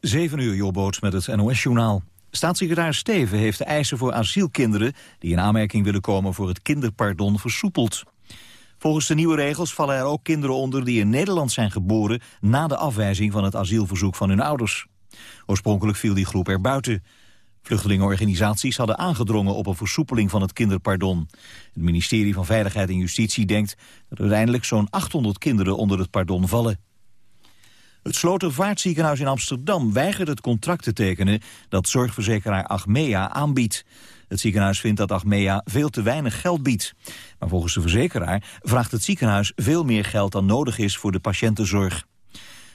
7 uur, Jobboot met het NOS-journaal. Staatssecretaris Steven heeft de eisen voor asielkinderen... die in aanmerking willen komen voor het kinderpardon versoepeld. Volgens de nieuwe regels vallen er ook kinderen onder... die in Nederland zijn geboren na de afwijzing van het asielverzoek van hun ouders. Oorspronkelijk viel die groep er buiten. Vluchtelingenorganisaties hadden aangedrongen op een versoepeling van het kinderpardon. Het ministerie van Veiligheid en Justitie denkt dat uiteindelijk zo'n 800 kinderen onder het pardon vallen. Het Slotervaartziekenhuis in Amsterdam weigert het contract te tekenen dat zorgverzekeraar Achmea aanbiedt. Het ziekenhuis vindt dat Achmea veel te weinig geld biedt. Maar volgens de verzekeraar vraagt het ziekenhuis veel meer geld dan nodig is voor de patiëntenzorg.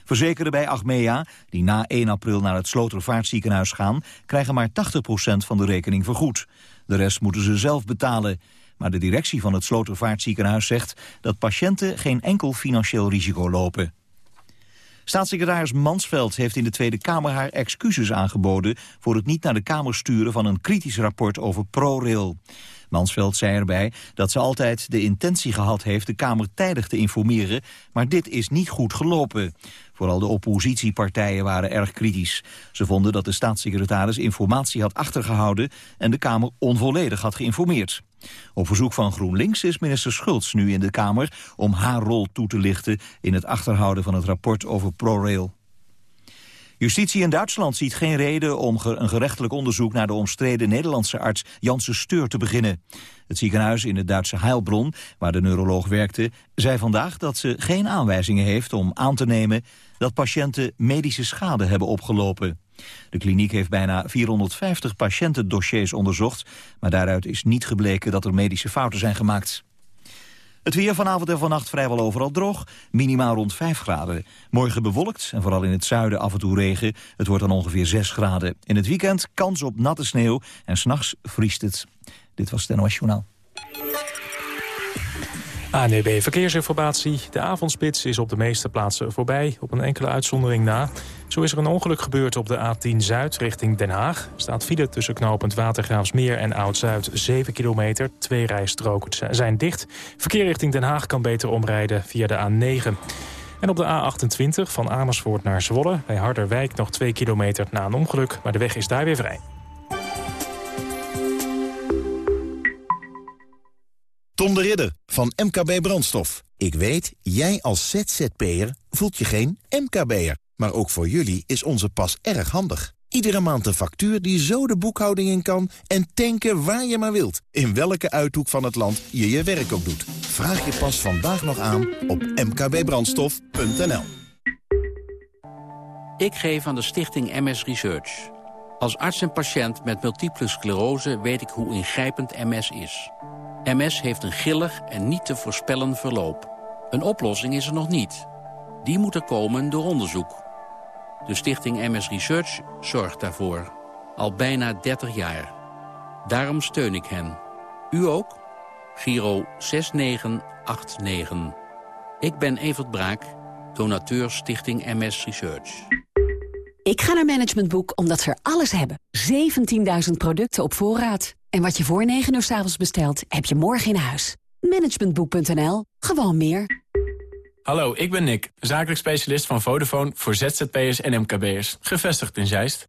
Verzekerden bij Achmea, die na 1 april naar het Slotervaartziekenhuis gaan, krijgen maar 80% van de rekening vergoed. De rest moeten ze zelf betalen. Maar de directie van het Slotervaartziekenhuis zegt dat patiënten geen enkel financieel risico lopen. Staatssecretaris Mansveld heeft in de Tweede Kamer haar excuses aangeboden... voor het niet naar de Kamer sturen van een kritisch rapport over ProRail. Mansveld zei erbij dat ze altijd de intentie gehad heeft de Kamer tijdig te informeren, maar dit is niet goed gelopen. Vooral de oppositiepartijen waren erg kritisch. Ze vonden dat de staatssecretaris informatie had achtergehouden en de Kamer onvolledig had geïnformeerd. Op verzoek van GroenLinks is minister Schultz nu in de Kamer om haar rol toe te lichten in het achterhouden van het rapport over ProRail. Justitie in Duitsland ziet geen reden om een gerechtelijk onderzoek naar de omstreden Nederlandse arts Janssen Steur te beginnen. Het ziekenhuis in het Duitse Heilbronn, waar de neuroloog werkte, zei vandaag dat ze geen aanwijzingen heeft om aan te nemen dat patiënten medische schade hebben opgelopen. De kliniek heeft bijna 450 patiëntendossiers onderzocht, maar daaruit is niet gebleken dat er medische fouten zijn gemaakt. Het weer vanavond en vannacht vrijwel overal droog. Minimaal rond 5 graden. Morgen bewolkt en vooral in het zuiden af en toe regen. Het wordt dan ongeveer 6 graden. In het weekend kans op natte sneeuw en s'nachts vriest het. Dit was het NOS Journaal. ANEB Verkeersinformatie. De avondspits is op de meeste plaatsen voorbij, op een enkele uitzondering na. Zo is er een ongeluk gebeurd op de A10 Zuid richting Den Haag. staat file tussen knooppunt Watergraafsmeer en Oud-Zuid 7 kilometer. Twee rijstroken zijn dicht. Verkeer richting Den Haag kan beter omrijden via de A9. En op de A28 van Amersfoort naar Zwolle bij Harderwijk nog 2 kilometer na een ongeluk. Maar de weg is daar weer vrij. Tom de Ridder van MKB Brandstof. Ik weet, jij als ZZP'er voelt je geen MKB'er. Maar ook voor jullie is onze pas erg handig. Iedere maand een factuur die zo de boekhouding in kan... en tanken waar je maar wilt. In welke uithoek van het land je je werk ook doet. Vraag je pas vandaag nog aan op mkbbrandstof.nl. Ik geef aan de stichting MS Research. Als arts en patiënt met multiple sclerose weet ik hoe ingrijpend MS is... MS heeft een gillig en niet te voorspellen verloop. Een oplossing is er nog niet. Die moet er komen door onderzoek. De stichting MS Research zorgt daarvoor. Al bijna 30 jaar. Daarom steun ik hen. U ook? Giro 6989. Ik ben Evert Braak, donateur Stichting MS Research. Ik ga naar Management Boek omdat ze er alles hebben. 17.000 producten op voorraad. En wat je voor 9 uur s avonds bestelt, heb je morgen in huis. Managementboek.nl. Gewoon meer. Hallo, ik ben Nick, zakelijk specialist van Vodafone voor ZZP'ers en MKB'ers. Gevestigd in Zeist.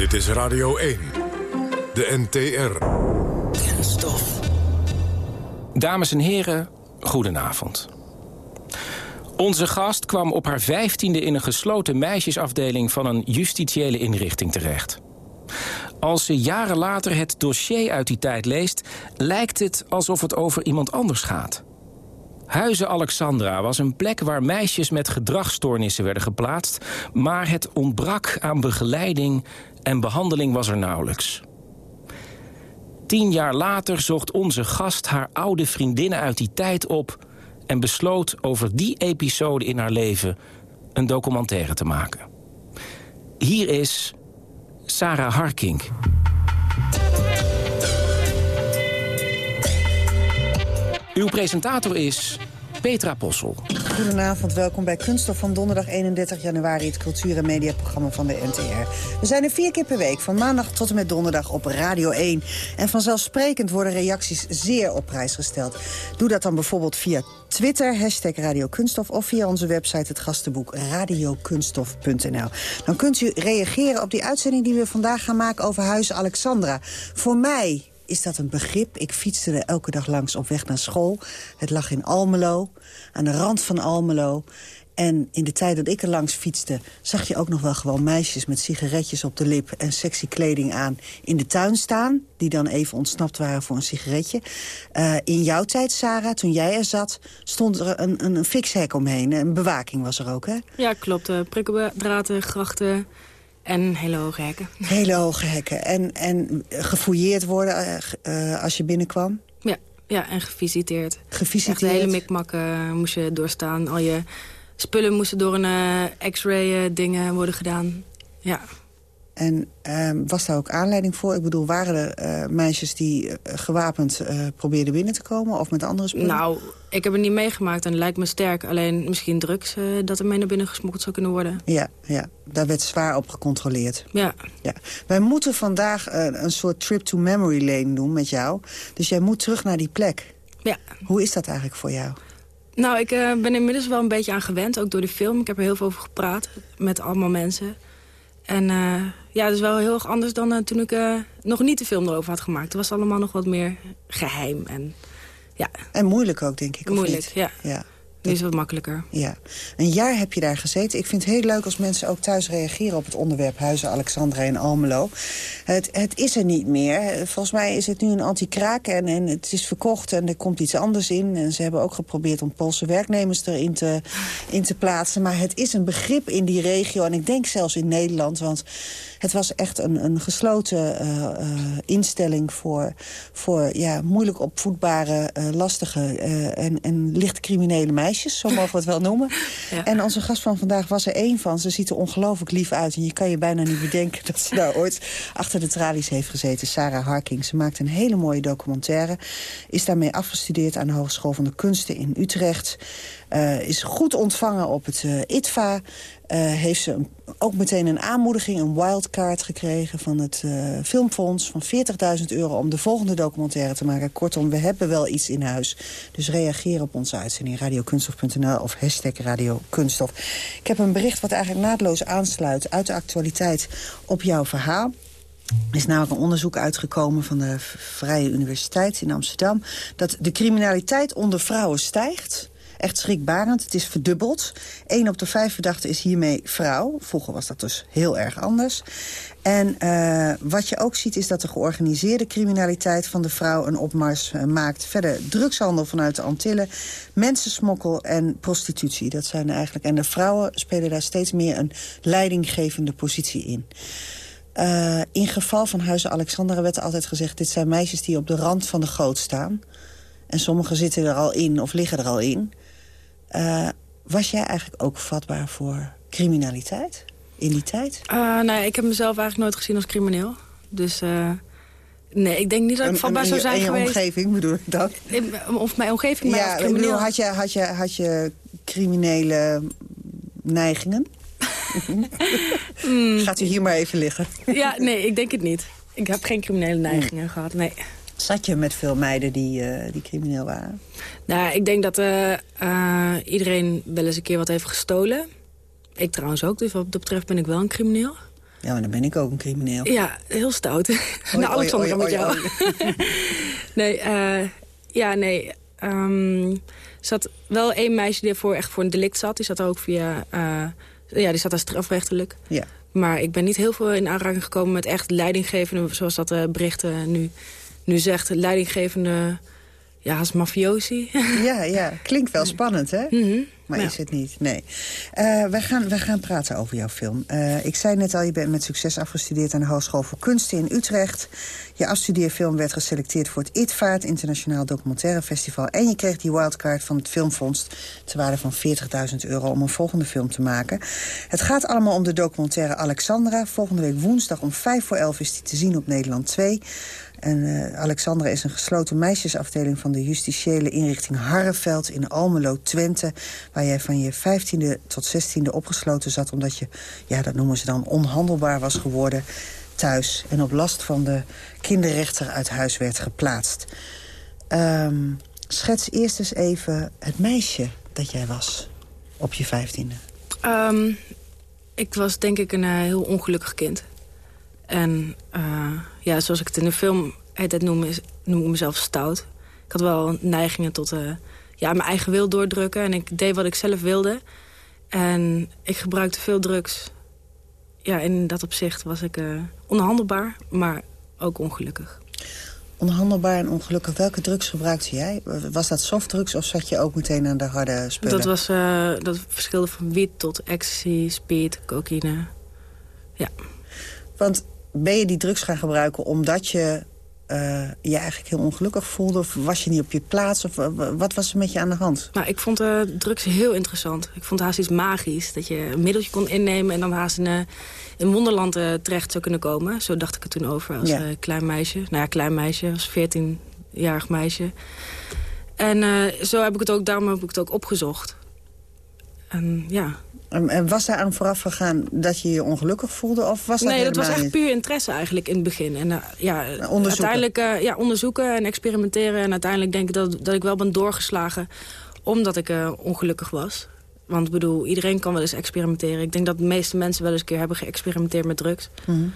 Dit is Radio 1, de NTR. Kenstof. Dames en heren, goedenavond. Onze gast kwam op haar vijftiende in een gesloten meisjesafdeling... van een justitiële inrichting terecht. Als ze jaren later het dossier uit die tijd leest... lijkt het alsof het over iemand anders gaat. Huizen Alexandra was een plek waar meisjes met gedragsstoornissen werden geplaatst... maar het ontbrak aan begeleiding en behandeling was er nauwelijks. Tien jaar later zocht onze gast haar oude vriendinnen uit die tijd op... en besloot over die episode in haar leven een documentaire te maken. Hier is Sarah Harkink. Uw presentator is Petra Possel. Goedenavond, welkom bij Kunststof van donderdag 31 januari... het cultuur- en mediaprogramma van de NTR. We zijn er vier keer per week, van maandag tot en met donderdag op Radio 1. En vanzelfsprekend worden reacties zeer op prijs gesteld. Doe dat dan bijvoorbeeld via Twitter, hashtag Radio Kunststof... of via onze website, het gastenboek radiokunststof.nl. Dan kunt u reageren op die uitzending die we vandaag gaan maken... over Huis Alexandra. Voor mij is dat een begrip. Ik fietste er elke dag langs op weg naar school. Het lag in Almelo, aan de rand van Almelo. En in de tijd dat ik er langs fietste... zag je ook nog wel gewoon meisjes met sigaretjes op de lip... en sexy kleding aan in de tuin staan... die dan even ontsnapt waren voor een sigaretje. Uh, in jouw tijd, Sarah, toen jij er zat... stond er een, een, een fixhek omheen. Een bewaking was er ook, hè? Ja, klopt. Uh, grachten... En hele hoge hekken. Hele hoge hekken. En, en gefouilleerd worden uh, als je binnenkwam? Ja, ja en gevisiteerd. Gevisiteerd? Echt de hele mikmakken moest je doorstaan. Al je spullen moesten door een uh, x-ray dingen worden gedaan. Ja. En uh, was daar ook aanleiding voor? Ik bedoel, waren er uh, meisjes die uh, gewapend probeerden binnen te komen? Of met andere spullen? Nou, ik heb het niet meegemaakt en het lijkt me sterk. Alleen misschien drugs dat er mee naar binnen gesmokkeld zou kunnen worden. Ja, ja. daar werd zwaar op gecontroleerd. Ja. ja. Wij moeten vandaag een soort trip to memory lane doen met jou. Dus jij moet terug naar die plek. Ja. Hoe is dat eigenlijk voor jou? Nou, ik ben inmiddels wel een beetje aan gewend, ook door de film. Ik heb er heel veel over gepraat met allemaal mensen. En ja, het is wel heel erg anders dan uh, toen ik uh, nog niet de film erover had gemaakt. Het was allemaal nog wat meer geheim. En, ja. en moeilijk ook, denk ik, Moeilijk, niet? ja. ja. Nu is het wat makkelijker. Ja. Een jaar heb je daar gezeten. Ik vind het heel leuk als mensen ook thuis reageren op het onderwerp Huizen Alexandra in Almelo. Het, het is er niet meer. Volgens mij is het nu een anti-kraak en, en het is verkocht en er komt iets anders in. En ze hebben ook geprobeerd om Poolse werknemers erin te, in te plaatsen. Maar het is een begrip in die regio en ik denk zelfs in Nederland. Want het was echt een, een gesloten uh, uh, instelling voor, voor ja, moeilijk opvoedbare, uh, lastige en, en licht criminele meisjes. Zo mogen we het wel noemen. Ja. En onze gast van vandaag was er één van. Ze ziet er ongelooflijk lief uit. En je kan je bijna niet bedenken dat ze daar ooit achter de tralies heeft gezeten. Sarah Harking. Ze maakt een hele mooie documentaire. Is daarmee afgestudeerd aan de Hogeschool van de Kunsten in Utrecht. Uh, is goed ontvangen op het uh, ITVA. Uh, heeft ze ook meteen een aanmoediging, een wildcard gekregen... van het Filmfonds van 40.000 euro om de volgende documentaire te maken. Kortom, we hebben wel iets in huis. Dus reageer op onze uitzending radiokunstof.nl of hashtag radiokunstof. Ik heb een bericht wat eigenlijk naadloos aansluit uit de actualiteit op jouw verhaal. Er is namelijk een onderzoek uitgekomen van de Vrije Universiteit in Amsterdam... dat de criminaliteit onder vrouwen stijgt... Echt schrikbarend. Het is verdubbeld. Eén op de vijf verdachten is hiermee vrouw. Vroeger was dat dus heel erg anders. En uh, wat je ook ziet is dat de georganiseerde criminaliteit van de vrouw een opmars uh, maakt. Verder drugshandel vanuit de Antillen, mensensmokkel en prostitutie. Dat zijn eigenlijk. En de vrouwen spelen daar steeds meer een leidinggevende positie in. Uh, in geval van Huizen Alexandra werd altijd gezegd... dit zijn meisjes die op de rand van de goot staan. En sommigen zitten er al in of liggen er al in. Uh, was jij eigenlijk ook vatbaar voor criminaliteit in die tijd? Uh, nou, ik heb mezelf eigenlijk nooit gezien als crimineel. Dus uh, nee, ik denk niet dat ik vatbaar zou zijn en je geweest. omgeving bedoel ik dat? Of mijn omgeving mij ja, als crimineel. Bedoel, had, je, had, je, had je criminele neigingen? mm. Gaat u hier maar even liggen? ja, nee, ik denk het niet. Ik heb geen criminele neigingen gehad, nee. Zat je met veel meiden die, uh, die crimineel waren? Nou, ik denk dat uh, uh, iedereen wel eens een keer wat heeft gestolen. Ik trouwens ook, dus wat dat betreft ben ik wel een crimineel. Ja, maar dan ben ik ook een crimineel. Ja, heel stout. nou, Alexander met jou. nee, ja, nee. Um, er zat wel één meisje die ervoor echt voor een delict zat. Die zat ook via... ja, die zat daar strafrechtelijk. Ja. Maar ik ben niet heel veel in aanraking gekomen met echt leidinggevende... zoals dat berichten nu nu zegt leidinggevende, ja, als mafiosi. Ja, ja, klinkt wel spannend, hè? Mm -hmm. maar Ja. is het niet. Nee. Eh, we, gaan, we gaan praten over jouw film. Eh, ik zei net al, je bent met succes afgestudeerd aan de Hogeschool voor Kunsten in Utrecht. Je afstudeerfilm werd geselecteerd voor het ITVA, het Internationaal Documentaire Festival. En je kreeg die wildcard van het Filmfonds ter waarde van 40.000 euro om een volgende film te maken. Het gaat allemaal om de documentaire Alexandra. Volgende week woensdag om 5 voor 11 is die te zien op Nederland 2. En eh, Alexandra is een gesloten meisjesafdeling van de justitiële inrichting Harreveld in Almelo, Twente. Waar jij van je 15e tot 16e opgesloten zat omdat je, ja dat noemen ze dan, onhandelbaar was geworden thuis. En op last van de kinderrechter uit huis werd geplaatst. Ehm, schets eerst eens even het meisje dat jij was op je 15e. Ehm, ik was denk ik een eh, heel ongelukkig kind. En eh, ja, zoals ik het in de film noem, is, noem ik mezelf stout. Ik had wel neigingen tot eh, ja, mijn eigen wil doordrukken. En ik deed wat ik zelf wilde. En ik gebruikte veel drugs. Ja, in dat opzicht was ik eh, onhandelbaar, maar ook ongelukkig. Onhandelbaar en ongelukkig. Welke drugs gebruikte jij? Was dat softdrugs of zat je ook meteen aan de harde spullen? Dat, was, eh, dat verschilde van wiet tot ecstasy, speed, cocaïne. Ja. Want ben je die drugs gaan gebruiken omdat je eh, je eigenlijk heel ongelukkig voelde? Of was je niet op je plaats? Of wa- wat was er met je aan de hand? Nou, ik vond eh, drugs heel interessant. Ik vond haast iets magisch. Dat je een middeltje kon innemen en dan haast in, eh, in wonderland eh, terecht zou kunnen komen. Zo dacht ik er toen over als Ja. eh, klein meisje. Nou ja, klein meisje, als 14-jarig meisje. En eh, zo heb ik het ook, daarom heb ik het ook opgezocht. En ja. En, was daar aan vooraf gegaan dat je je ongelukkig voelde? Of was dat nee, dat was echt niet? puur interesse eigenlijk in het begin. En eh, ja, onderzoeken. uiteindelijk eh, ja, onderzoeken en experimenteren. En uiteindelijk denk ik dat, dat ik wel ben doorgeslagen omdat ik eh, ongelukkig was. Want ik bedoel, iedereen kan wel eens experimenteren. Ik denk dat de meeste mensen wel eens een keer hebben geëxperimenteerd met drugs. Mhm.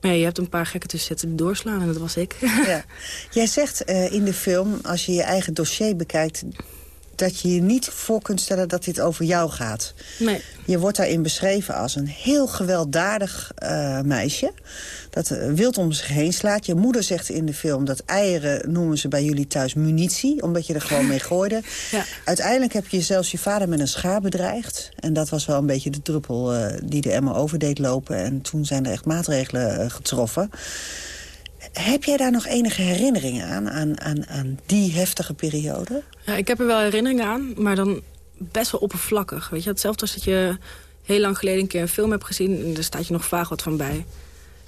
Maar ja, je hebt een paar gekken tussen zitten die doorslaan en dat was ik. Ja. Jij zegt eh, in de film, als je je eigen dossier bekijkt... dat je je niet voor kunt stellen dat dit over jou gaat. Nee. Je wordt daarin beschreven als een heel gewelddadig eh, meisje... dat eh, wild om zich heen slaat. Je moeder zegt in de film dat eieren noemen ze bij jullie thuis munitie... omdat je er gewoon mee gooide. Ja. Uiteindelijk heb je zelfs je vader met een schaar bedreigd. En dat was wel een beetje de druppel eh, die de emmer over deed lopen. En toen zijn er echt maatregelen getroffen. Heb jij daar nog enige herinneringen aan, aan, aan, aan die heftige periode? Ja, ik heb er wel herinneringen aan, maar dan best wel oppervlakkig. Weet je? Hetzelfde als dat je heel lang geleden een keer een film hebt gezien... en daar staat je nog vaag wat van bij.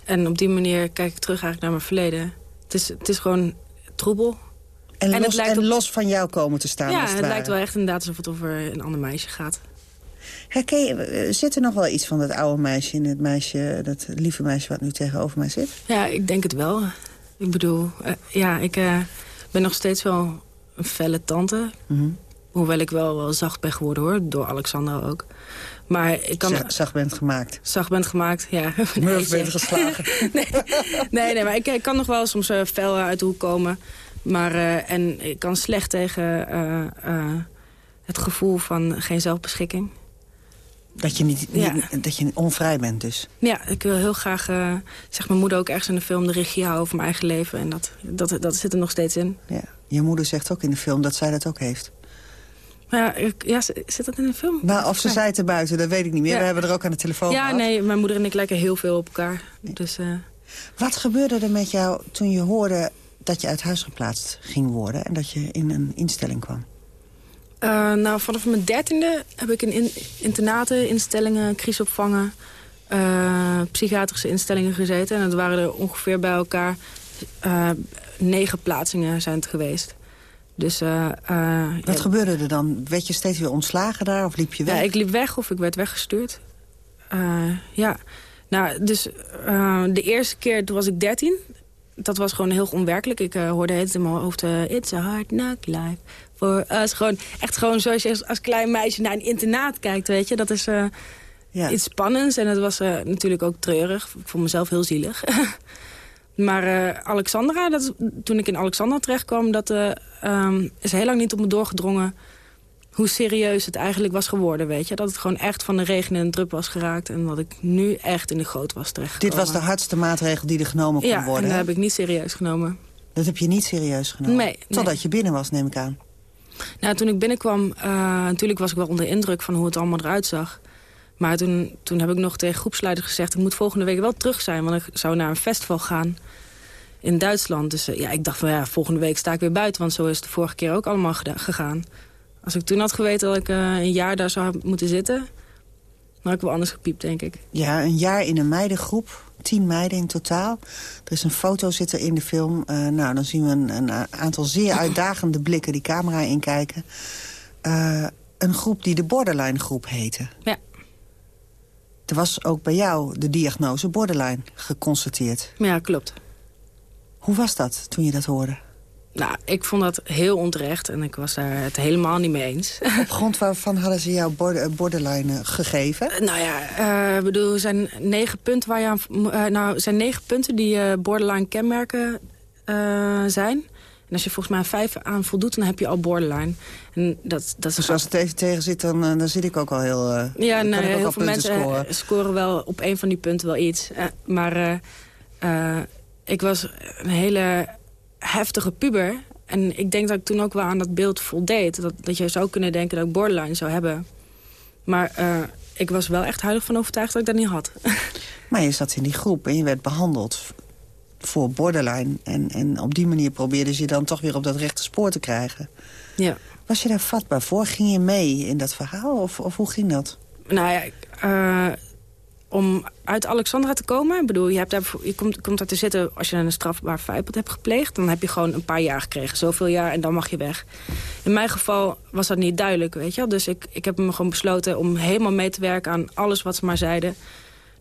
En op die manier kijk ik terug eigenlijk naar mijn verleden. Het is, het is gewoon troebel. En, los, lijkt en op- los van jou komen te staan, ja, het het, lijkt wel echt inderdaad alsof het over een ander meisje gaat. Herken je, eh, zit er nog wel iets van dat oude meisje in het meisje... dat lieve meisje wat nu tegenover mij zit? Ja, ik denk het wel. Ik bedoel, eh, ja, ik eh, ben nog steeds wel een felle tante. Mhm. Hoewel ik wel, wel zacht ben geworden, hoor. Door Alexandra ook. Maar ik kan... Zacht- zacht bent gemaakt. Zacht bent gemaakt, ja. Nee, bent geslagen. nee, nee, nee, maar ik, ik kan nog wel soms eh, fel uit de hoek komen. Maar, en ik kan slecht tegen het gevoel van geen zelfbeschikking. Dat je, niet, dat je onvrij bent dus. Ja, ik wil heel graag, eh zegt mijn moeder ook ergens in de film... de regie houden over mijn eigen leven. En dat, dat, dat zit er nog steeds in. Ja. Je moeder zegt ook in de film dat zij dat ook heeft. Maar ja, ik- ja, zit dat in de film? Maar of ze zei het er buiten, dat weet ik niet meer. Ja. We hebben er ook aan de telefoon Ja, gehad. nee, mijn moeder en ik lijken heel veel op elkaar. Dus, eh, Wat gebeurde er met jou toen je hoorde dat je uit huis geplaatst ging worden... en dat je in een instelling kwam? Eh, nou, vanaf mijn dertiende heb ik in, in internaten, instellingen, crisisopvangen... eh, psychiatrische instellingen gezeten. En dat waren er ongeveer bij elkaar eh, negen plaatsingen zijn het geweest. Dus, eh, eh, Wat ja, gebeurde er dan? Werd je steeds weer ontslagen daar of liep je weg? Ja, ik liep weg of ik werd weggestuurd. Eh, ja, nou, dus de eerste keer, toen was ik 13. Dat was gewoon heel onwerkelijk. Ik hoorde het in mijn hoofd, it's a hard knock life for us. Gewoon, echt gewoon zoals je als, als klein meisje naar een internaat kijkt, weet je. Dat is eh, Ja. iets spannends en het was eh, natuurlijk ook treurig. Ik vond mezelf heel zielig. maar Alexandra, dat, is- toen ik in Alexandra terechtkwam... dat eh, ehm, is heel lang niet op me doorgedrongen hoe serieus het eigenlijk was geworden, weet je. Dat het gewoon echt van de regen in een drup was geraakt... en dat ik nu echt in de goot was terechtgekomen. Dit was de hardste maatregel die er genomen kon Ja, en worden. dat hè? heb ik niet serieus genomen. Dat heb je niet serieus genomen? Nee, Totdat nee. je binnen was, neem ik aan. Nou, toen ik binnenkwam, uh, natuurlijk was ik wel onder indruk van hoe het allemaal eruit zag. Maar toen, toen heb ik nog tegen groepsleiders gezegd... ik moet volgende week wel terug zijn, want ik zou naar een festival gaan in Duitsland. Dus ja, ik dacht van ja, volgende week sta ik weer buiten... want zo is het de vorige keer ook allemaal gegaan. Als ik toen had geweten dat ik een jaar daar zou moeten zitten... had ik wel anders gepiept, denk ik. Ja, een jaar in een meidengroep tien meiden in totaal. Er is een foto zitten in de film. Uh, nou, dan zien we een, een, aantal zeer uitdagende blikken die camera inkijken. Uh, een groep die de borderline groep heette. Ja. Er was ook bij jou de diagnose borderline geconstateerd. Ja, klopt. Hoe was dat toen je dat hoorde? Nou, ik vond dat heel onterecht en ik was daar het helemaal niet mee eens. Op grond waarvan hadden ze jou borderline gegeven? nou ja, ik bedoel, er zijn negen punten waar je aan... nou, zijn negen punten die borderline kenmerken zijn. En als je volgens mij vijf aan voldoet, dan heb je al borderline. En dat, dat dus als het even tegen zit, dan, dan zit ik ook al heel... Uh, ja, nee, heel veel mensen scoren. scoren wel op een van die punten wel iets. Uh, maar uh, ik was een hele heftige puber. En ik denk dat ik toen ook wel aan dat beeld voldeed. Dat, dat je zou kunnen denken dat ik borderline zou hebben. Maar uh, ik was wel echt huidig van overtuigd dat ik dat niet had. Maar je zat in die groep en je werd behandeld voor borderline. En, en op die manier probeerde je dan toch weer op dat rechte spoor te krijgen. Ja. Was je daar vatbaar voor? Ging je mee in dat verhaal? Of, of hoe ging dat? Nou ja, uh, om uit Alexandra te komen. Ik bedoel, je, hebt daar, je komt, komt daar te zitten als je een strafbaar feit hebt gepleegd. Dan heb je gewoon een paar jaar gekregen. Zoveel jaar en dan mag je weg. In mijn geval was dat niet duidelijk, weet je Dus ik, ik heb me gewoon besloten om helemaal mee te werken aan alles wat ze maar zeiden.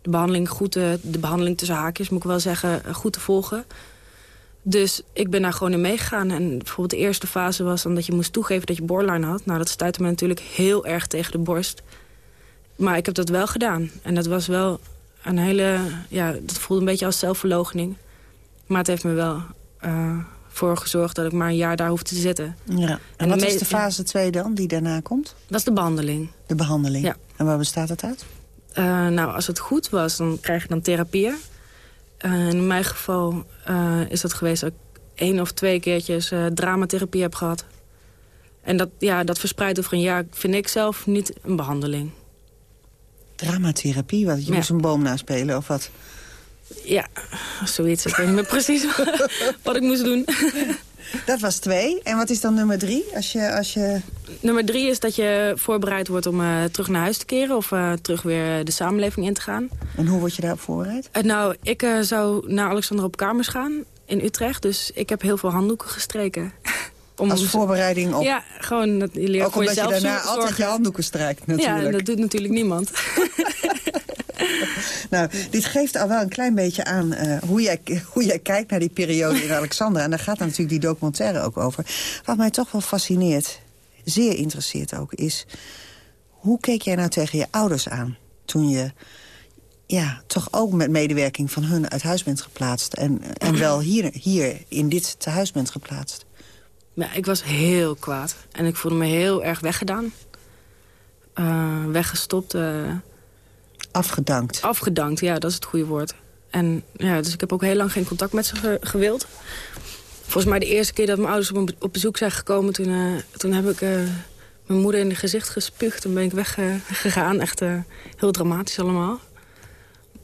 De behandeling, goed te, de behandeling tussen haakjes, moet ik wel zeggen, goed te volgen. Dus ik ben daar gewoon in meegegaan. En bijvoorbeeld de eerste fase was dan dat je moest toegeven dat je borderline had. Nou, dat stuitte me natuurlijk heel erg tegen de borst. Maar ik heb dat wel gedaan. En dat was wel een hele... Ja, dat voelde een beetje als zelfverloochening. Maar het heeft me wel uh, voor gezorgd dat ik maar een jaar daar hoef te zitten. Ja. En, en wat is de fase 2 dan, die daarna komt? Dat is de behandeling. De behandeling? Ja. En waar bestaat het uit? Uh, nou, als het goed was, dan krijg je dan therapieën. Uh, in mijn geval is dat geweest dat ik één of twee keertjes dramatherapie heb gehad. En dat, ja, dat verspreidt over een jaar vind ik zelf niet een behandeling. Dramatherapie? Wat, je moest een boom naspelen of wat? Ja, zoiets. Ik weet niet meer precies wat ik moest doen. Dat was twee. En wat is dan nummer drie? Als je, als je... Nummer drie is dat je voorbereid wordt om uh, terug naar huis te keren... of uh, terug weer de samenleving in te gaan. En hoe word je daarop voorbereid? Uh, nou, ik zou naar Alexander op kamers gaan in Utrecht. Dus ik heb heel veel handdoeken gestreken. Om Als voorbereiding op... Ja, gewoon dat je leert Ook voor omdat jezelf je daarna altijd je handdoeken strijkt natuurlijk. Ja, dat doet natuurlijk niemand. nou, dit geeft al wel een klein beetje aan uh, hoe, jij, hoe jij kijkt naar die periode in Alexandra. En daar gaat natuurlijk die documentaire ook over. Wat mij toch wel fascineert, zeer interesseert ook, is... hoe keek jij nou tegen je ouders aan toen je ja, toch ook met medewerking van hun uit huis bent geplaatst... en, en wel hier, hier in dit tehuis bent geplaatst? Ja, ik was heel kwaad. En ik voelde me heel erg weggedaan. Uh, weggestopt. Uh, afgedankt. Afgedankt, ja, dat is het goede woord. En ja, dus ik heb ook heel lang geen contact met ze ge gewild. Volgens mij de eerste keer dat mijn ouders op, op bezoek zijn gekomen... toen, uh, toen heb ik mijn moeder in het gezicht gespuugd. en ben ik weggegaan. Echt heel dramatisch allemaal.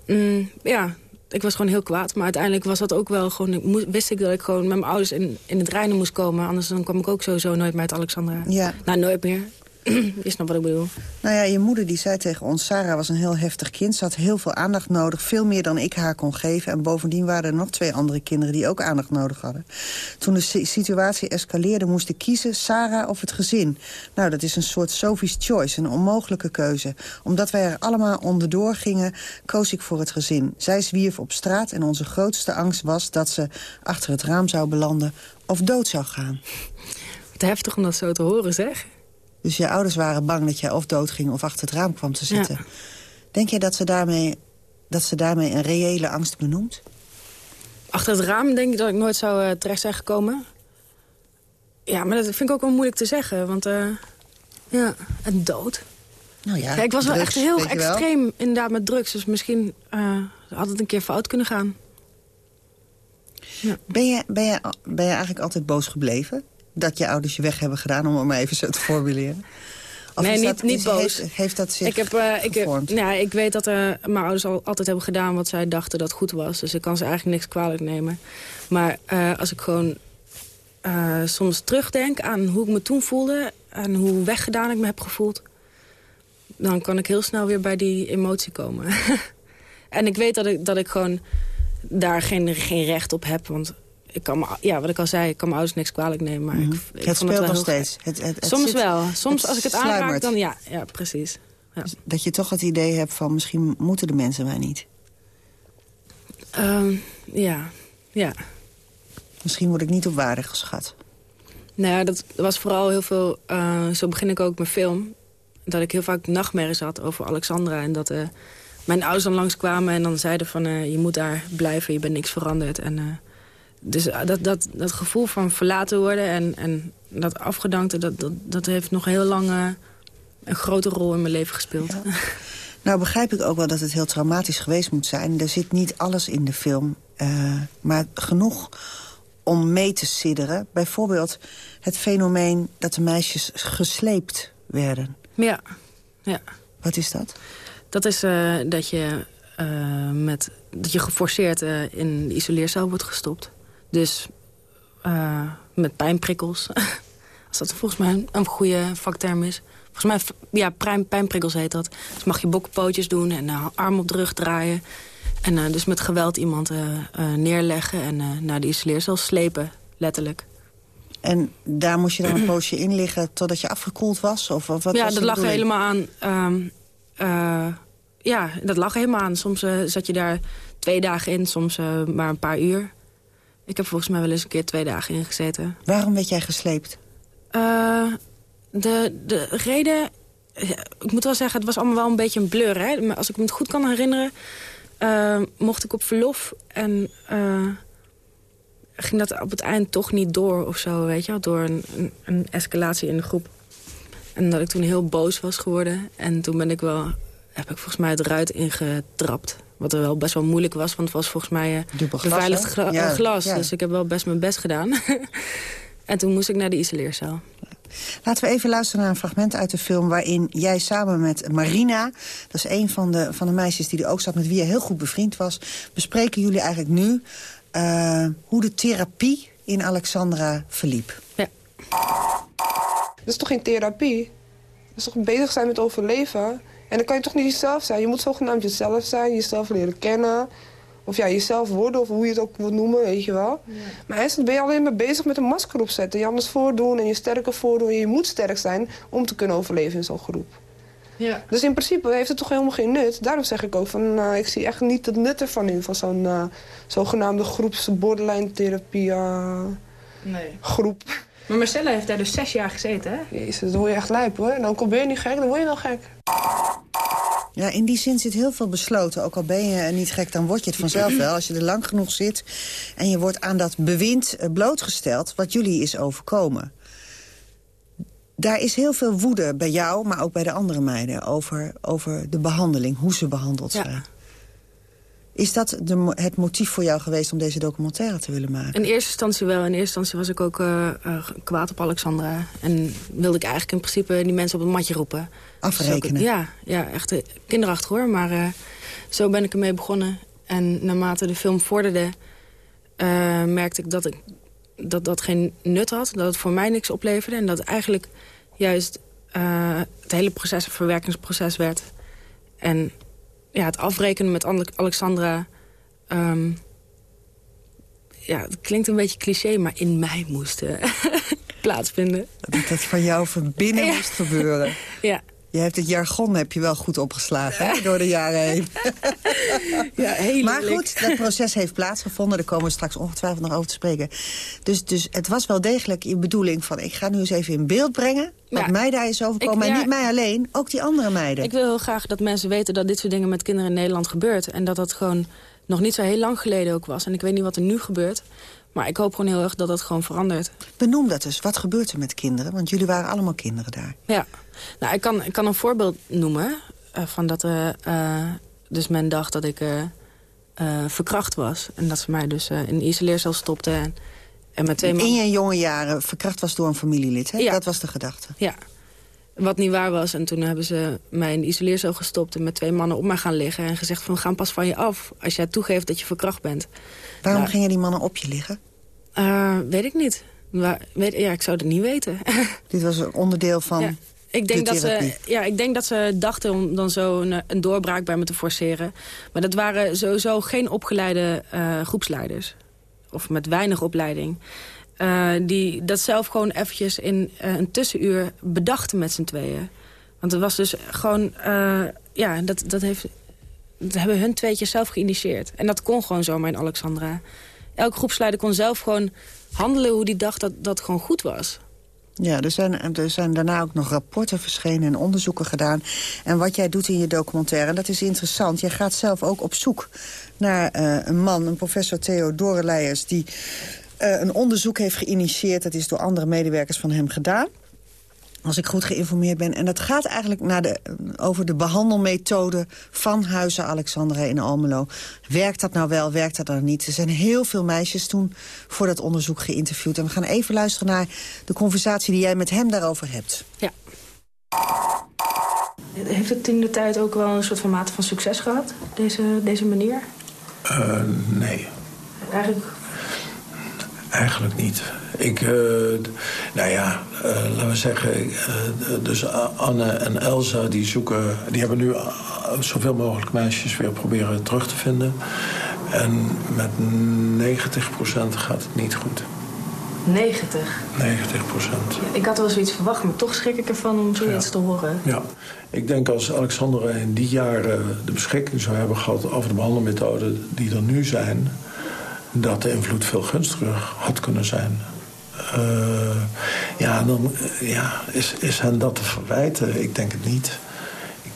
Mm, ja, ik was gewoon heel kwaad. Maar uiteindelijk was dat ook wel gewoon... Ik moest, wist ik dat ik gewoon met mijn ouders in, in het reinen moest komen. Anders dan kwam ik ook sowieso nooit meer uit Alexandra. Ja. Nou, nooit meer. je snapt wat ik bedoel. Nou ja, je moeder die zei tegen ons... Sarah was een heel heftig kind. Ze had heel veel aandacht nodig. Veel meer dan ik haar kon geven. En bovendien waren er nog twee andere kinderen... die ook aandacht nodig hadden. Toen de situatie escaleerde moest ik kiezen... Sarah of het gezin. Nou, dat is een soort Sophie's Choice. Een onmogelijke keuze. Omdat wij er allemaal onderdoor gingen... koos ik voor het gezin. Zij zwierf op straat en onze grootste angst was... dat ze achter het raam zou belanden of dood zou gaan. Wat heftig om dat zo te horen, zeg. Dus je ouders waren bang dat jij of doodging of achter het raam kwam te zitten. Ja. Denk je dat ze, daarmee, dat ze daarmee een reële angst benoemt? Achter het raam denk ik dat ik nooit zou uh, terecht zijn gekomen. Ja, maar dat vind ik ook wel moeilijk te zeggen. Want uh, ja, een dood. Nou ja, ja ik was wel echt heel extreem inderdaad met drugs. Dus misschien uh, had het een keer fout kunnen gaan. Ja. Ben, je, ben, je, ben je eigenlijk altijd boos gebleven? Dat je ouders je weg hebben gedaan... om het maar even zo te formuleren? Of nee, niet, dat- niet boos. Heeft, heeft dat zich ik heb, eh, ik, gevormd? nou, ik weet dat eh, mijn ouders al, altijd hebben gedaan wat zij dachten dat goed was. Dus ik kan ze eigenlijk niks kwalijk nemen. Maar eh, als ik gewoon eh, soms terugdenk aan hoe ik me toen voelde... en hoe weggedaan ik me heb gevoeld... dan kan ik heel snel weer bij die emotie komen. en ik weet dat ik, dat ik gewoon daar geen, geen recht op heb. Want ik kan me, ja, wat ik al zei, ik kan mijn ouders niks kwalijk nemen. Maar ik, ik het speelt wel nog steeds. Het, het, Soms zit- wel. Soms als ik het aanraak, sluimert. dan ja, ja precies. Ja. Dat je toch het idee hebt van misschien moeten de mensen mij niet. Ehm, ja, ja. Misschien word ik niet op waarde geschat. Nou ja, dat was vooral heel veel... eh, zo begin ik ook mijn film. Dat ik heel vaak nachtmerries had over Alexandra. En dat eh, mijn ouders dan langskwamen en dan zeiden van... eh, je moet daar blijven, je bent niks veranderd. En, dus eh, dat, dat, dat gevoel van verlaten worden en, en dat afgedankte... Dat, dat, dat heeft nog heel lang eh, een grote rol in mijn leven gespeeld. Nou begrijp ik ook wel dat het heel traumatisch geweest moet zijn. Er zit niet alles in de film, eh, maar genoeg om mee te sidderen. Bijvoorbeeld het fenomeen dat de meisjes gesleept werden. Ja, ja. Wat is dat? Dat is dat, je, met, dat je geforceerd in de isoleercel wordt gestopt. Dus eh, met pijnprikkels. Als dat volgens mij een, goede vakterm is. Volgens mij, ja, pijn, pijnprikkels heet dat. Dus mag je bokkenpootjes doen en uh, arm op de rug draaien. En uh, dus met geweld iemand neerleggen en naar de isoleercel slepen, letterlijk. En daar moest je dan een poosje in liggen totdat je afgekoeld was? Of, of wat ja, was dat lag helemaal aan. Uh, ja, dat lag helemaal aan. Soms zat je daar twee dagen in, soms maar een paar uur. Ik heb volgens mij wel eens een keer twee dagen ingezeten. Waarom werd jij gesleept? Uh, de, de reden... Ik moet wel zeggen, het was allemaal wel een beetje een blur. Hè? Maar als ik me het goed kan herinneren... Uh, mocht ik op verlof en uh, ging dat op het eind toch niet door of zo, weet je Door een, een, een, escalatie in de groep. En dat ik toen heel boos was geworden. En toen ben ik wel, heb ik volgens mij het ruit ingetrapt. Wat er wel best wel moeilijk was, want het was volgens mij uh, glas, beveiligd gla ja, glas. Ja. Dus ik heb wel best mijn best gedaan. en toen moest ik naar de isoleercel. Laten we even luisteren naar een fragment uit de film... waarin jij samen met Marina, dat is een van de, van de meisjes die er ook zat... met wie je heel goed bevriend was, bespreken jullie eigenlijk nu... Uh, hoe de therapie in Alexandra verliep. Ja. Dat is toch geen therapie? Dat is toch bezig zijn met overleven? En dan kan je toch niet jezelf zijn? Je moet zogenaamd jezelf zijn, jezelf leren kennen... Of ja, jezelf worden, of hoe je het ook wilt noemen, weet je wel. Ja. Maar eerst ben je alleen maar bezig met een masker opzetten. Je anders voordoen en je sterker voordoen. En je moet sterk zijn om te kunnen overleven in zo'n groep. Ja. Dus in principe heeft het toch helemaal geen nut. Daarom zeg ik ook van, uh, ik zie echt niet het nut ervan in. Van zo'n uh, zogenaamde groeps borderline therapie uh, nee. groep. Maar Marcella heeft daar dus zes jaar gezeten, hè? Jezus, dan word je echt lijp, hoor. Dan ben je niet gek, dan word je wel gek. Ja, in die zin zit heel veel besloten. Ook al ben je niet gek, dan word je het vanzelf wel. Als je er lang genoeg zit en je wordt aan dat bewind blootgesteld... wat jullie is overkomen. Daar is heel veel woede bij jou, maar ook bij de andere meiden... over, over de behandeling, hoe ze behandeld ja. Is dat de, het motief voor jou geweest om deze documentaire te willen maken? In eerste instantie wel. In eerste instantie was ik ook uh, uh, kwaad op Alexandra. En wilde ik eigenlijk in principe die mensen op het matje roepen. Afrekenen? Dus ook, ja, ja, echt uh, kinderachtig hoor. Maar uh, zo ben ik ermee begonnen. En naarmate de film vorderde... Merkte ik dat, ik dat dat geen nut had. Dat het voor mij niks opleverde. En dat eigenlijk juist het hele proces een verwerkingsproces werd. En ja, het afrekenen met Alexandra... Um, ja, het klinkt een beetje cliché, maar in mij moest uh, plaatsvinden. Dat het van jou van binnen ja. moest gebeuren. Ja. Je hebt het jargon heb je wel goed opgeslagen hè, door de jaren heen. ja, heel maar goed, dat proces heeft plaatsgevonden. Daar komen we straks ongetwijfeld nog over te spreken. Dus, dus het was wel degelijk je bedoeling van... ik ga nu eens even in beeld brengen wat ja. mij daar is overkomen. Ik, ja, en niet mij alleen, ook die andere meiden. Ik wil heel graag dat mensen weten dat dit soort dingen met kinderen in Nederland gebeurt. En dat dat gewoon nog niet zo heel lang geleden ook was. En ik weet niet wat er nu gebeurt. Maar ik hoop gewoon heel erg dat dat gewoon verandert. Benoem dat dus. Wat gebeurt er met kinderen? Want jullie waren allemaal kinderen daar. Ja. Nou, ik kan, ik kan een voorbeeld noemen. Uh, van dat uh, uh, dus men dacht dat ik verkracht was. En dat ze mij dus in de isoleercel stopten. En, En met twee In je jonge jaren verkracht was door een familielid, hè? Ja. Dat was de gedachte. Ja. Wat niet waar was. En toen hebben ze mij in de isoleercel gestopt... en met twee mannen op mij gaan liggen. En gezegd van, gaan pas van je af... als jij toegeeft dat je verkracht bent. Waarom Nou, gingen die mannen op je liggen? eh, weet ik niet. Weet, ja, ik zou het niet weten. Dit was een onderdeel van Ja. Ik denk, de dat ze, ja, ik denk dat ze dachten om dan zo een, een doorbraak bij me te forceren. Maar dat waren sowieso geen opgeleide eh, groepsleiders. Of met weinig opleiding. Eh, die dat zelf gewoon eventjes in eh, een tussenuur bedachten met z'n tweeën. Want het was dus gewoon... eh, ja, dat, dat, heeft, dat hebben hun tweetjes zelf geïnitieerd. En dat kon gewoon zomaar in Alexandra. Elke groepsleider kon zelf gewoon handelen hoe die dacht dat dat gewoon goed was. Ja, er zijn, er zijn daarna ook nog rapporten verschenen en onderzoeken gedaan. En wat jij doet in je documentaire, en dat is interessant... jij gaat zelf ook op zoek naar een man, een professor Theodore Leijers... die een onderzoek heeft geïnitieerd. Dat is door andere medewerkers van hem gedaan. Als ik goed geïnformeerd ben. En dat gaat eigenlijk naar de, over de behandelmethode van Huizen Alexandra in Almelo. Werkt dat nou wel, werkt dat nou niet? Er zijn heel veel meisjes toen voor dat onderzoek geïnterviewd. En we gaan even luisteren naar de conversatie die jij met hem daarover hebt. Ja. Heeft het in de tijd ook wel een soort van mate van succes gehad, deze, deze manier? Eh, nee, Eigenlijk, eigenlijk niet. Ik, eh, nou ja, eh, laten we zeggen, eh, dus Anne en Elsa die zoeken, die hebben nu zoveel mogelijk meisjes weer proberen terug te vinden. En met 90% gaat het niet goed. 90. 90%. Ik had wel zoiets verwacht, maar toch schrik ik ervan om zoiets te horen. Ja, ik denk als Alexandra in die jaren de beschikking zou hebben gehad over de behandelmethoden die er nu zijn, dat de invloed veel gunstiger had kunnen zijn. Eh, ja, dan eh, ja, is, is hen dat te verwijten? Ik denk het niet.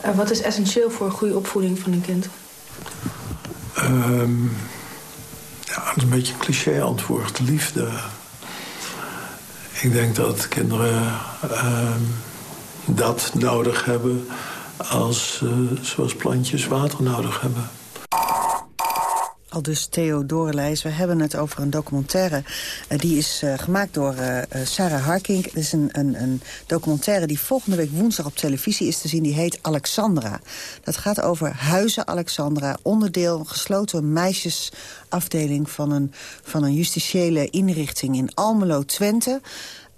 Eh, wat is essentieel voor een goede opvoeding van een kind? Ehm, ja, dat is een beetje een cliché antwoord. Liefde. Ik denk dat kinderen ehm, dat nodig hebben als, eh, zoals plantjes water nodig hebben. Al dus Theo Dorelijs. We hebben het over een documentaire. eh, die is eh, gemaakt door eh, Sarah Harkink. Het is een, een, een documentaire die volgende week woensdag op televisie is te zien. Die heet Alexandra. Dat gaat over Huizen Alexandra. Onderdeel, gesloten meisjesafdeling van een, van een justitiële inrichting in Almelo, Twente.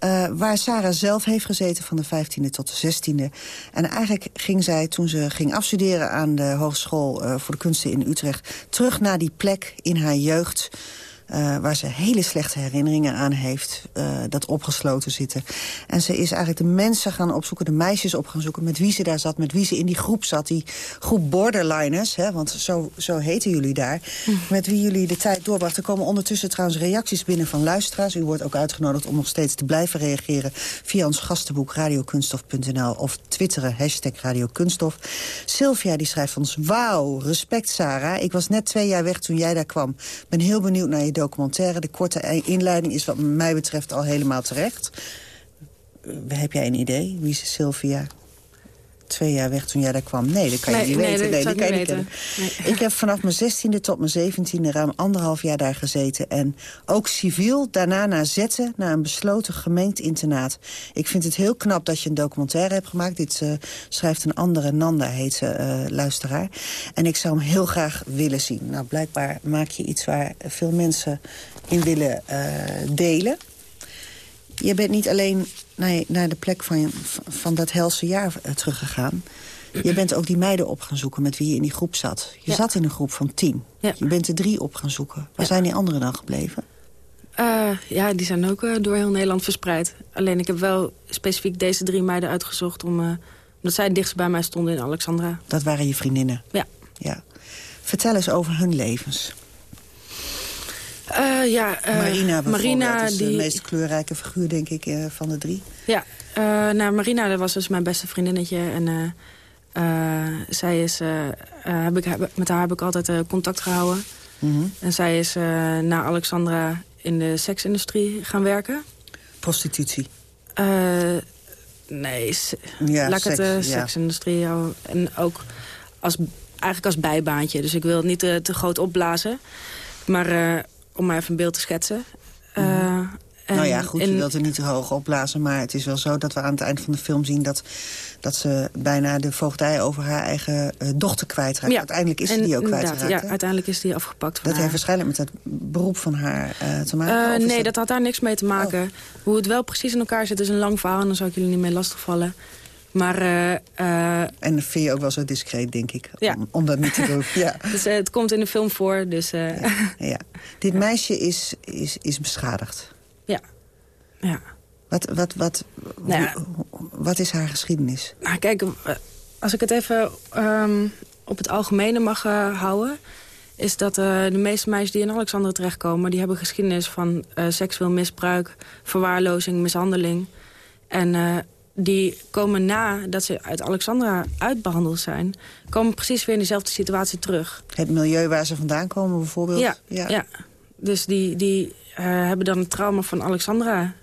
Eh, waar Sarah zelf heeft gezeten van de 15e tot de 16e. En eigenlijk ging zij, toen ze ging afstuderen aan de Hogeschool eh, voor de Kunsten in Utrecht... terug naar die plek in haar jeugd... eh, waar ze hele slechte herinneringen aan heeft, eh, dat opgesloten zitten. En ze is eigenlijk de mensen gaan opzoeken, de meisjes op gaan zoeken... met wie ze daar zat, met wie ze in die groep zat. Die groep borderliners, hè, want zo, zo heten jullie daar... met wie jullie de tijd doorbrachten. Er komen ondertussen trouwens reacties binnen van luisteraars. U wordt ook uitgenodigd om nog steeds te blijven reageren... via ons gastenboek radiokunstof.nl of twitteren, hashtag radiokunstof. Sylvia die schrijft ons, wauw, respect Sarah. Ik was net twee jaar weg toen jij daar kwam. Ben heel benieuwd naar je documentaire. De korte inleiding is wat mij betreft al helemaal terecht. Eh, Heb jij een idee? Wie is Sylvia? Twee jaar weg toen jij daar kwam. Nee, dat kan je niet nee, weten. Nee, dat kan je niet weten. Ik heb vanaf mijn zestiende tot mijn zeventiende ruim anderhalf jaar daar gezeten. En ook civiel, daarna naar Zetten, naar een besloten gemengd internaat. Ik vind het heel knap dat je een documentaire hebt gemaakt. Dit eh, schrijft een andere, Nanda heet ze, eh, luisteraar. En ik zou hem heel graag willen zien. Nou, blijkbaar maak je iets waar veel mensen in willen eh, delen. Je bent niet alleen naar, naar de plek van, van dat helse jaar eh, teruggegaan. Je bent ook die meiden op gaan zoeken met wie je in die groep zat. Je Ja. zat in een groep van tien. Je bent er drie op gaan zoeken. Waar zijn die anderen dan gebleven? Eh, ja, die zijn ook eh, door heel Nederland verspreid. Alleen ik heb wel specifiek deze drie meiden uitgezocht... Om, omdat zij dichtst bij mij stonden in Alexandra. Dat waren je vriendinnen? Ja. ja. Vertel eens over hun levens. Eh, ja, eh, Marina bijvoorbeeld Marina, is de meest kleurrijke figuur, denk ik, eh, van de drie. Ja, nou, Marina dat was dus mijn beste vriendinnetje. En zij is, heb ik, met haar heb ik altijd contact gehouden. Mhm. En zij is na Alexandra in de seksindustrie gaan werken. Prostitutie. Nee, Ja, laat het seks, de ja. seksindustrie. En ook als, eigenlijk als bijbaantje. Dus ik wil het niet te, te groot opblazen. Maar om maar even een beeld te schetsen. Eh, En nou ja, goed, je wilt er niet te hoog opblazen... maar het is wel zo dat we aan het eind van de film zien... dat, dat ze bijna de voogdij over haar eigen eh, dochter kwijtraakt. Uiteindelijk is ze en die ook kwijtgeraakt. Ja, hè? uiteindelijk is die afgepakt van Dat heeft waarschijnlijk met het beroep van haar eh, te maken. Eh, nee, dat... had daar niks mee te maken. Oh. Hoe het wel precies in elkaar zit is een lang verhaal... en dan zou ik jullie niet mee lastigvallen. Maar eh, eh, En dat vind je ook wel zo discreet, denk ik. Ja. Om, om dat niet te doen. ja. dus, eh, het komt in de film voor, dus Ja. Dit meisje is, is, is beschadigd. ja. ja. Wat, wat, wat, Nou hoe- wat is haar geschiedenis? Nou, kijk, als ik het even ehm, op het algemene mag houden... is dat de meeste meisjes die in Alexandra terechtkomen... die hebben geschiedenis van seksueel misbruik, verwaarlozing, mishandeling. En die komen na dat ze uit Alexandra uitbehandeld zijn... komen precies weer in dezelfde situatie terug. Het milieu waar ze vandaan komen bijvoorbeeld? Ja, ja. dus die, die eh, hebben dan het trauma van Alexandra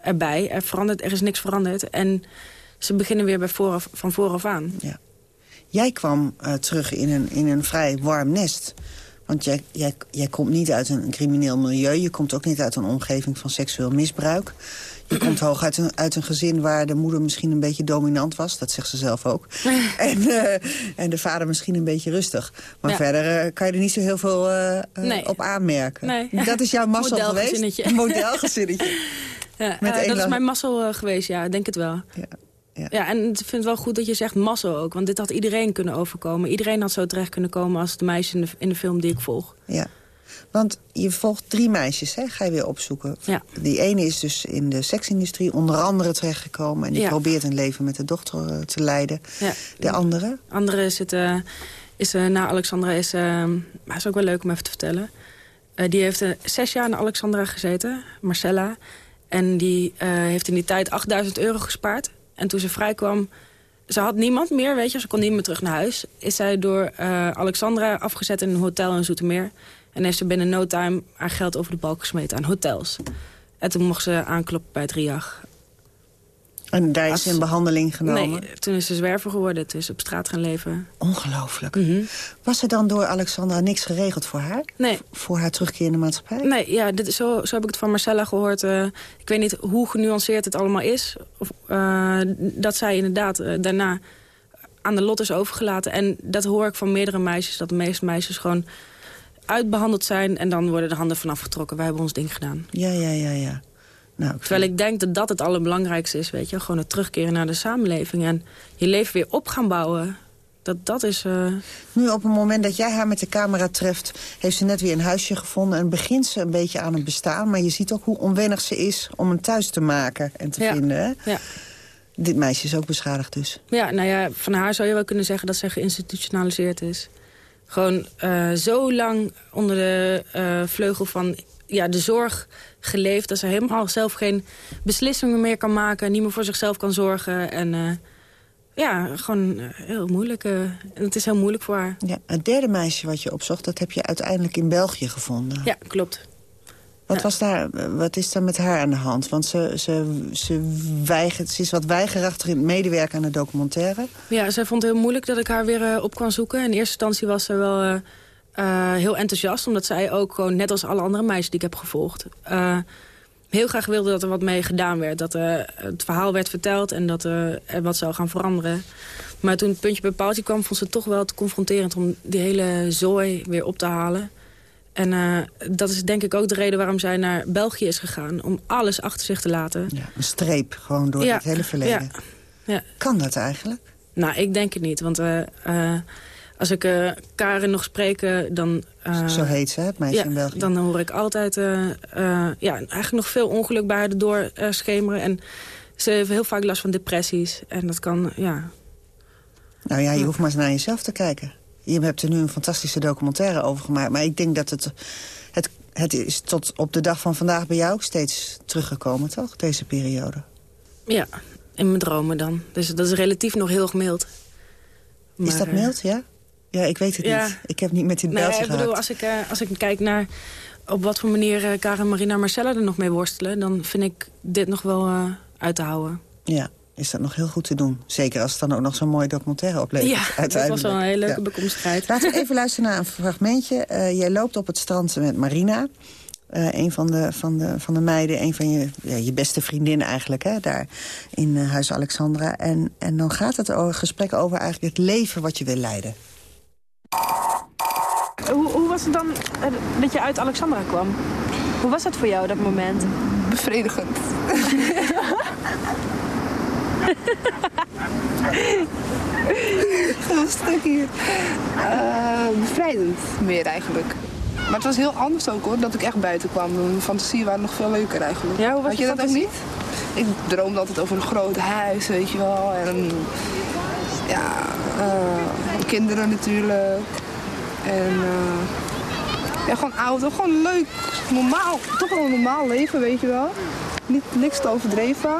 erbij. Er, verandert, er is niks veranderd. En ze beginnen weer bij vooraf, van vooraf aan. Ja. Jij kwam eh, terug in een, in een vrij warm nest. Want jij, jij, jij komt niet uit een crimineel milieu. Je komt ook niet uit een omgeving van seksueel misbruik. Je komt hoog uit een, uit een gezin waar de moeder misschien een beetje dominant was. Dat zegt ze zelf ook. en, eh, en de vader misschien een beetje rustig. Maar Ja. verder eh, kan je er niet zo heel veel eh, Nee. op aanmerken. Nee. Dat is jouw mazzel geweest? Modelgezinnetje. Een modelgezinnetje. Ja, Met dat is mijn mazzel geweest, ja, denk het wel. Ja, ja. Ja, en ik vind het wel goed dat je zegt mazzel ook. Want dit had iedereen kunnen overkomen. Iedereen had zo terecht kunnen komen als de meisje in de, in de film die ik volg. Ja. Want je volgt drie meisjes, hè? ga je weer opzoeken. Ja. Die ene is dus in de seksindustrie onder andere terechtgekomen... en die Ja. probeert een leven met de dochter eh, te leiden. Ja. De andere? Andere zit, eh, is eh, na Alexandra, is, eh, maar is ook wel leuk om even te vertellen. Die heeft zes jaar in Alexandra gezeten, Marcella. En die heeft in die tijd 8000 euro gespaard. En toen ze vrijkwam, ze had niemand meer, weet je. Ze kon niet meer terug naar huis. Is zij door Alexandra afgezet in een hotel in Zoetermeer. En heeft ze binnen no time haar geld over de balk gesmeten aan hotels. En toen mocht ze aankloppen bij het RIAG. En daar is Als- ze in behandeling genomen? Nee, toen is ze zwerver geworden. Toen is ze op straat gaan leven. Ongelooflijk. Mhm. Was er dan door Alexandra niks geregeld voor haar? Nee. Voor haar terugkeer in de maatschappij? Nee, ja, dit, zo, zo heb ik het van Marcella gehoord. eh, ik weet niet hoe genuanceerd het allemaal is. Of, eh, dat zij inderdaad eh, daarna aan de lot is overgelaten. En dat hoor ik van meerdere meisjes. Dat de meeste meisjes gewoon uitbehandeld zijn. En dan worden de handen vanaf getrokken. Wij hebben ons ding gedaan. Ja, ja, ja, ja. Nou, ik Terwijl ik denk dat dat het allerbelangrijkste is. Weet je? Gewoon het terugkeren naar de samenleving. En je leven weer op gaan bouwen. Dat, dat is... eh, Nu op het moment dat jij haar met de camera treft... heeft ze net weer een huisje gevonden en begint ze een beetje aan het bestaan. Maar je ziet ook hoe onwennig ze is om een thuis te maken en te Ja. vinden. Hè? ja. Dit meisje is ook beschadigd dus. Ja, nou ja, van haar zou je wel kunnen zeggen dat ze geïnstitutionaliseerd is. Gewoon eh, zo lang onder de eh, vleugel van ja, de zorg geleefd... dat ze helemaal zelf geen beslissingen meer kan maken... niet meer voor zichzelf kan zorgen. En eh, ja, gewoon heel moeilijk. en het is heel moeilijk voor haar. Ja, het derde meisje wat je opzocht, dat heb je uiteindelijk in België gevonden. Ja, klopt. Wat, was daar, wat is er met haar aan de hand? Want ze, ze, ze, weigert, ze is wat weigerachtig in het medewerken aan de documentaire. Ja, zij vond het heel moeilijk dat ik haar weer eh, op kwam zoeken. In eerste instantie was ze wel eh, eh, heel enthousiast. Omdat zij ook gewoon, net als alle andere meisjes die ik heb gevolgd... heel graag wilde dat er wat mee gedaan werd. Dat het verhaal werd verteld en dat er wat zou gaan veranderen. Maar toen het puntje bij paaltje kwam... vond ze het toch wel te confronterend om die hele zooi weer op te halen. En eh, dat is denk ik ook de reden waarom zij naar België is gegaan. Om alles achter zich te laten. Ja, een streep gewoon door Ja, het hele verleden. Ja. Ja. Kan dat eigenlijk? Nou, ik denk het niet. Want eh, eh, als ik Karen nog spreek, dan... Zo heet ze, het meisje in België. dan hoor ik altijd ja, eigenlijk nog veel ongeluk bij haar erdoor eh, schemeren. En ze heeft heel vaak last van depressies. En dat kan, ja... Nou ja, je hoeft maar eens naar jezelf te kijken. Je hebt er nu een fantastische documentaire over gemaakt. Maar ik denk dat het, het, het is tot op de dag van vandaag bij jou ook steeds teruggekomen, toch? Deze periode. Ja, in mijn dromen dan. Dus dat is relatief nog heel gemild. is dat eh, mild, ja? Ja, ik weet het Ja. niet. Ik heb niet met die Nee, Belgische ik bedoel, als ik, eh, als ik kijk naar op wat voor manier eh, Karen, Marina en Marcella er nog mee worstelen... dan vind ik dit nog wel eh, uit te houden. Ja, is dat nog heel goed te doen. Zeker als het dan ook nog zo'n mooie documentaire oplevert. Ja, dat was wel een hele leuke Ja. bekomstigheid. Laten we even luisteren naar een fragmentje. Eh, jij loopt op het strand met Marina. Uh, een van de, van, de, van de meiden, een van je, ja, je beste vriendinnen eigenlijk, hè, daar in uh, Huis Alexandra. En, en dan gaat het over, gesprek over eigenlijk het leven wat je wil leiden. Hoe, hoe was het dan uh, dat je uit Alexandra kwam? Hoe was dat voor jou, dat moment? Bevredigend. Een stuk hier. Uh, bevrijdend meer eigenlijk. Maar het was heel anders ook hoor, dat ik echt buiten kwam. Mijn fantasieën waren nog veel leuker eigenlijk. Ja, hoe was Had je dat ook niet? Ik droomde altijd over een groot huis, weet je wel. En ja, uh, kinderen natuurlijk. En uh, ja, gewoon auto, gewoon leuk, normaal, toch wel een normaal leven, weet je wel. Niet, niks te overdreven.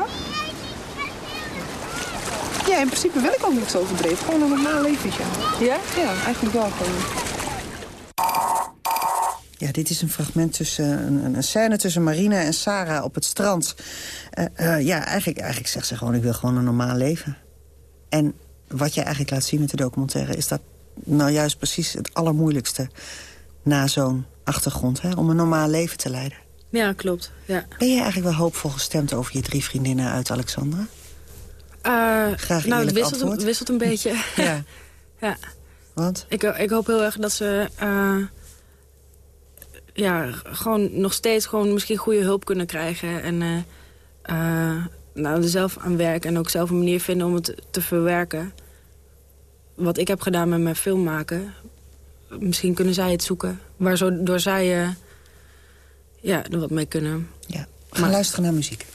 Ja, in principe wil ik ook niks overdreven. Gewoon een normaal leventje. Ja? Ja, eigenlijk wel gewoon. Ja, dit is een fragment tussen een, een scène tussen Marina en Sarah op het strand. Uh, uh, ja, eigenlijk, eigenlijk zegt ze gewoon, ik wil gewoon een normaal leven. En wat je eigenlijk laat zien met de documentaire... is dat nou juist precies het allermoeilijkste na zo'n achtergrond... Hè, om een normaal leven te leiden. Ja, klopt. Ja. Ben je eigenlijk wel hoopvol gestemd over je drie vriendinnen uit Alexandra? Uh, Graag nou, het wisselt, antwoord. het wisselt een beetje. ja. ja. Want? Ik, ik hoop heel erg dat ze... Uh, ja, gewoon nog steeds gewoon misschien goede hulp kunnen krijgen. En uh, nou, er zelf aan werken en ook zelf een manier vinden om het te verwerken. Wat ik heb gedaan met mijn film maken. Misschien kunnen zij het zoeken. Waardoor zij ja, er wat mee kunnen. Ja. We gaan maar, luisteren naar muziek.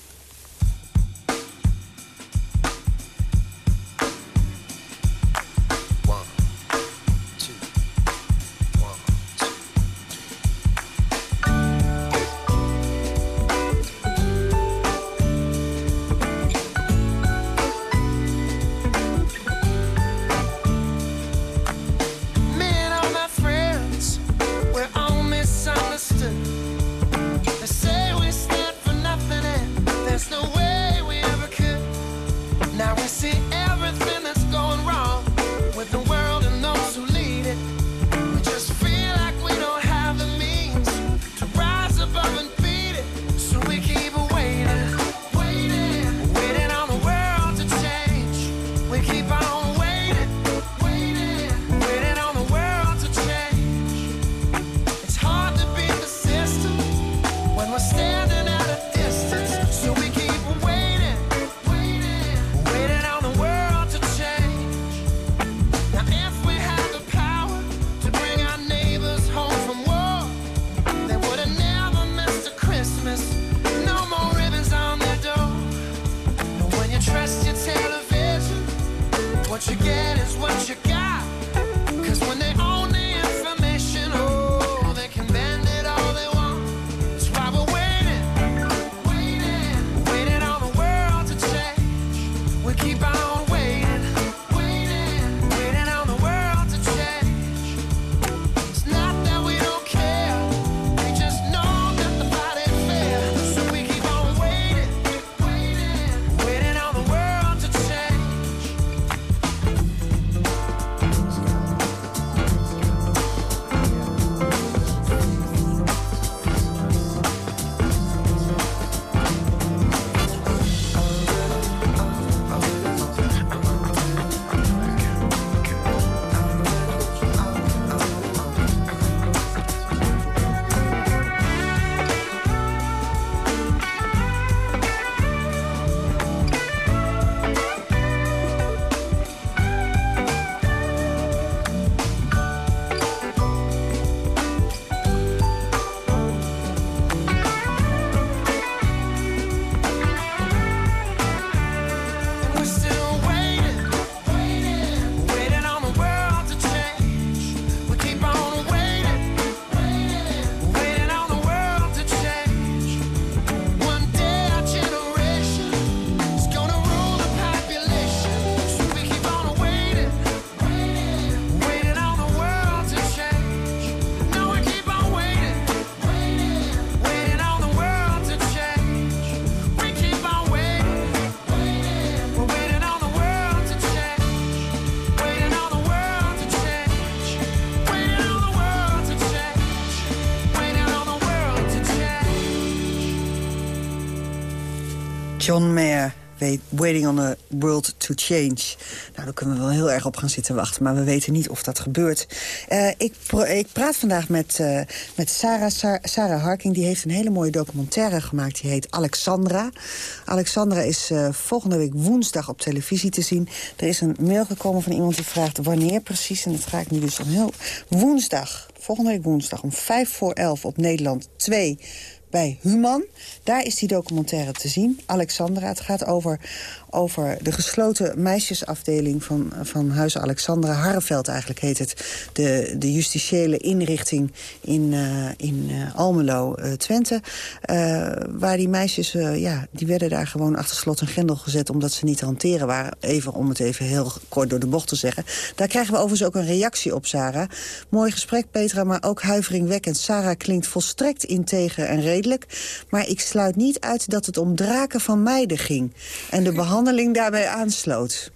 John Mayer, Waiting on the World to Change. Nou, daar kunnen we wel heel erg op gaan zitten wachten, maar we weten niet of dat gebeurt. Uh, ik, ik, praat vandaag met, uh, met Sarah, Sarah Harking. Die heeft een hele mooie documentaire gemaakt. Die heet Alexandra. Alexandra is uh, volgende week woensdag op televisie te zien. Er is een mail gekomen van iemand die vraagt wanneer precies. En dat ga ik nu dus dan heel... Woensdag, volgende week woensdag om vijf voor elf op Nederland 2 bij Human. Daar is die documentaire te zien. Alexandra, het gaat over, over de gesloten meisjesafdeling van, van Huis Alexandra. Harreveld eigenlijk heet het. De, de justitiële inrichting in, uh, in uh, Almelo, uh, Twente. waar die meisjes, ja, die werden daar gewoon achter slot en grendel gezet... omdat ze niet te hanteren waren. Even om het even heel kort door de bocht te zeggen. Daar krijgen we overigens ook een reactie op, Sarah. Mooi gesprek, Petra, maar ook huiveringwekkend. Sarah klinkt volstrekt integer en redelijk. Maar ik sluit niet uit dat het om draken van meiden ging. En de behandeling daarbij aansloot.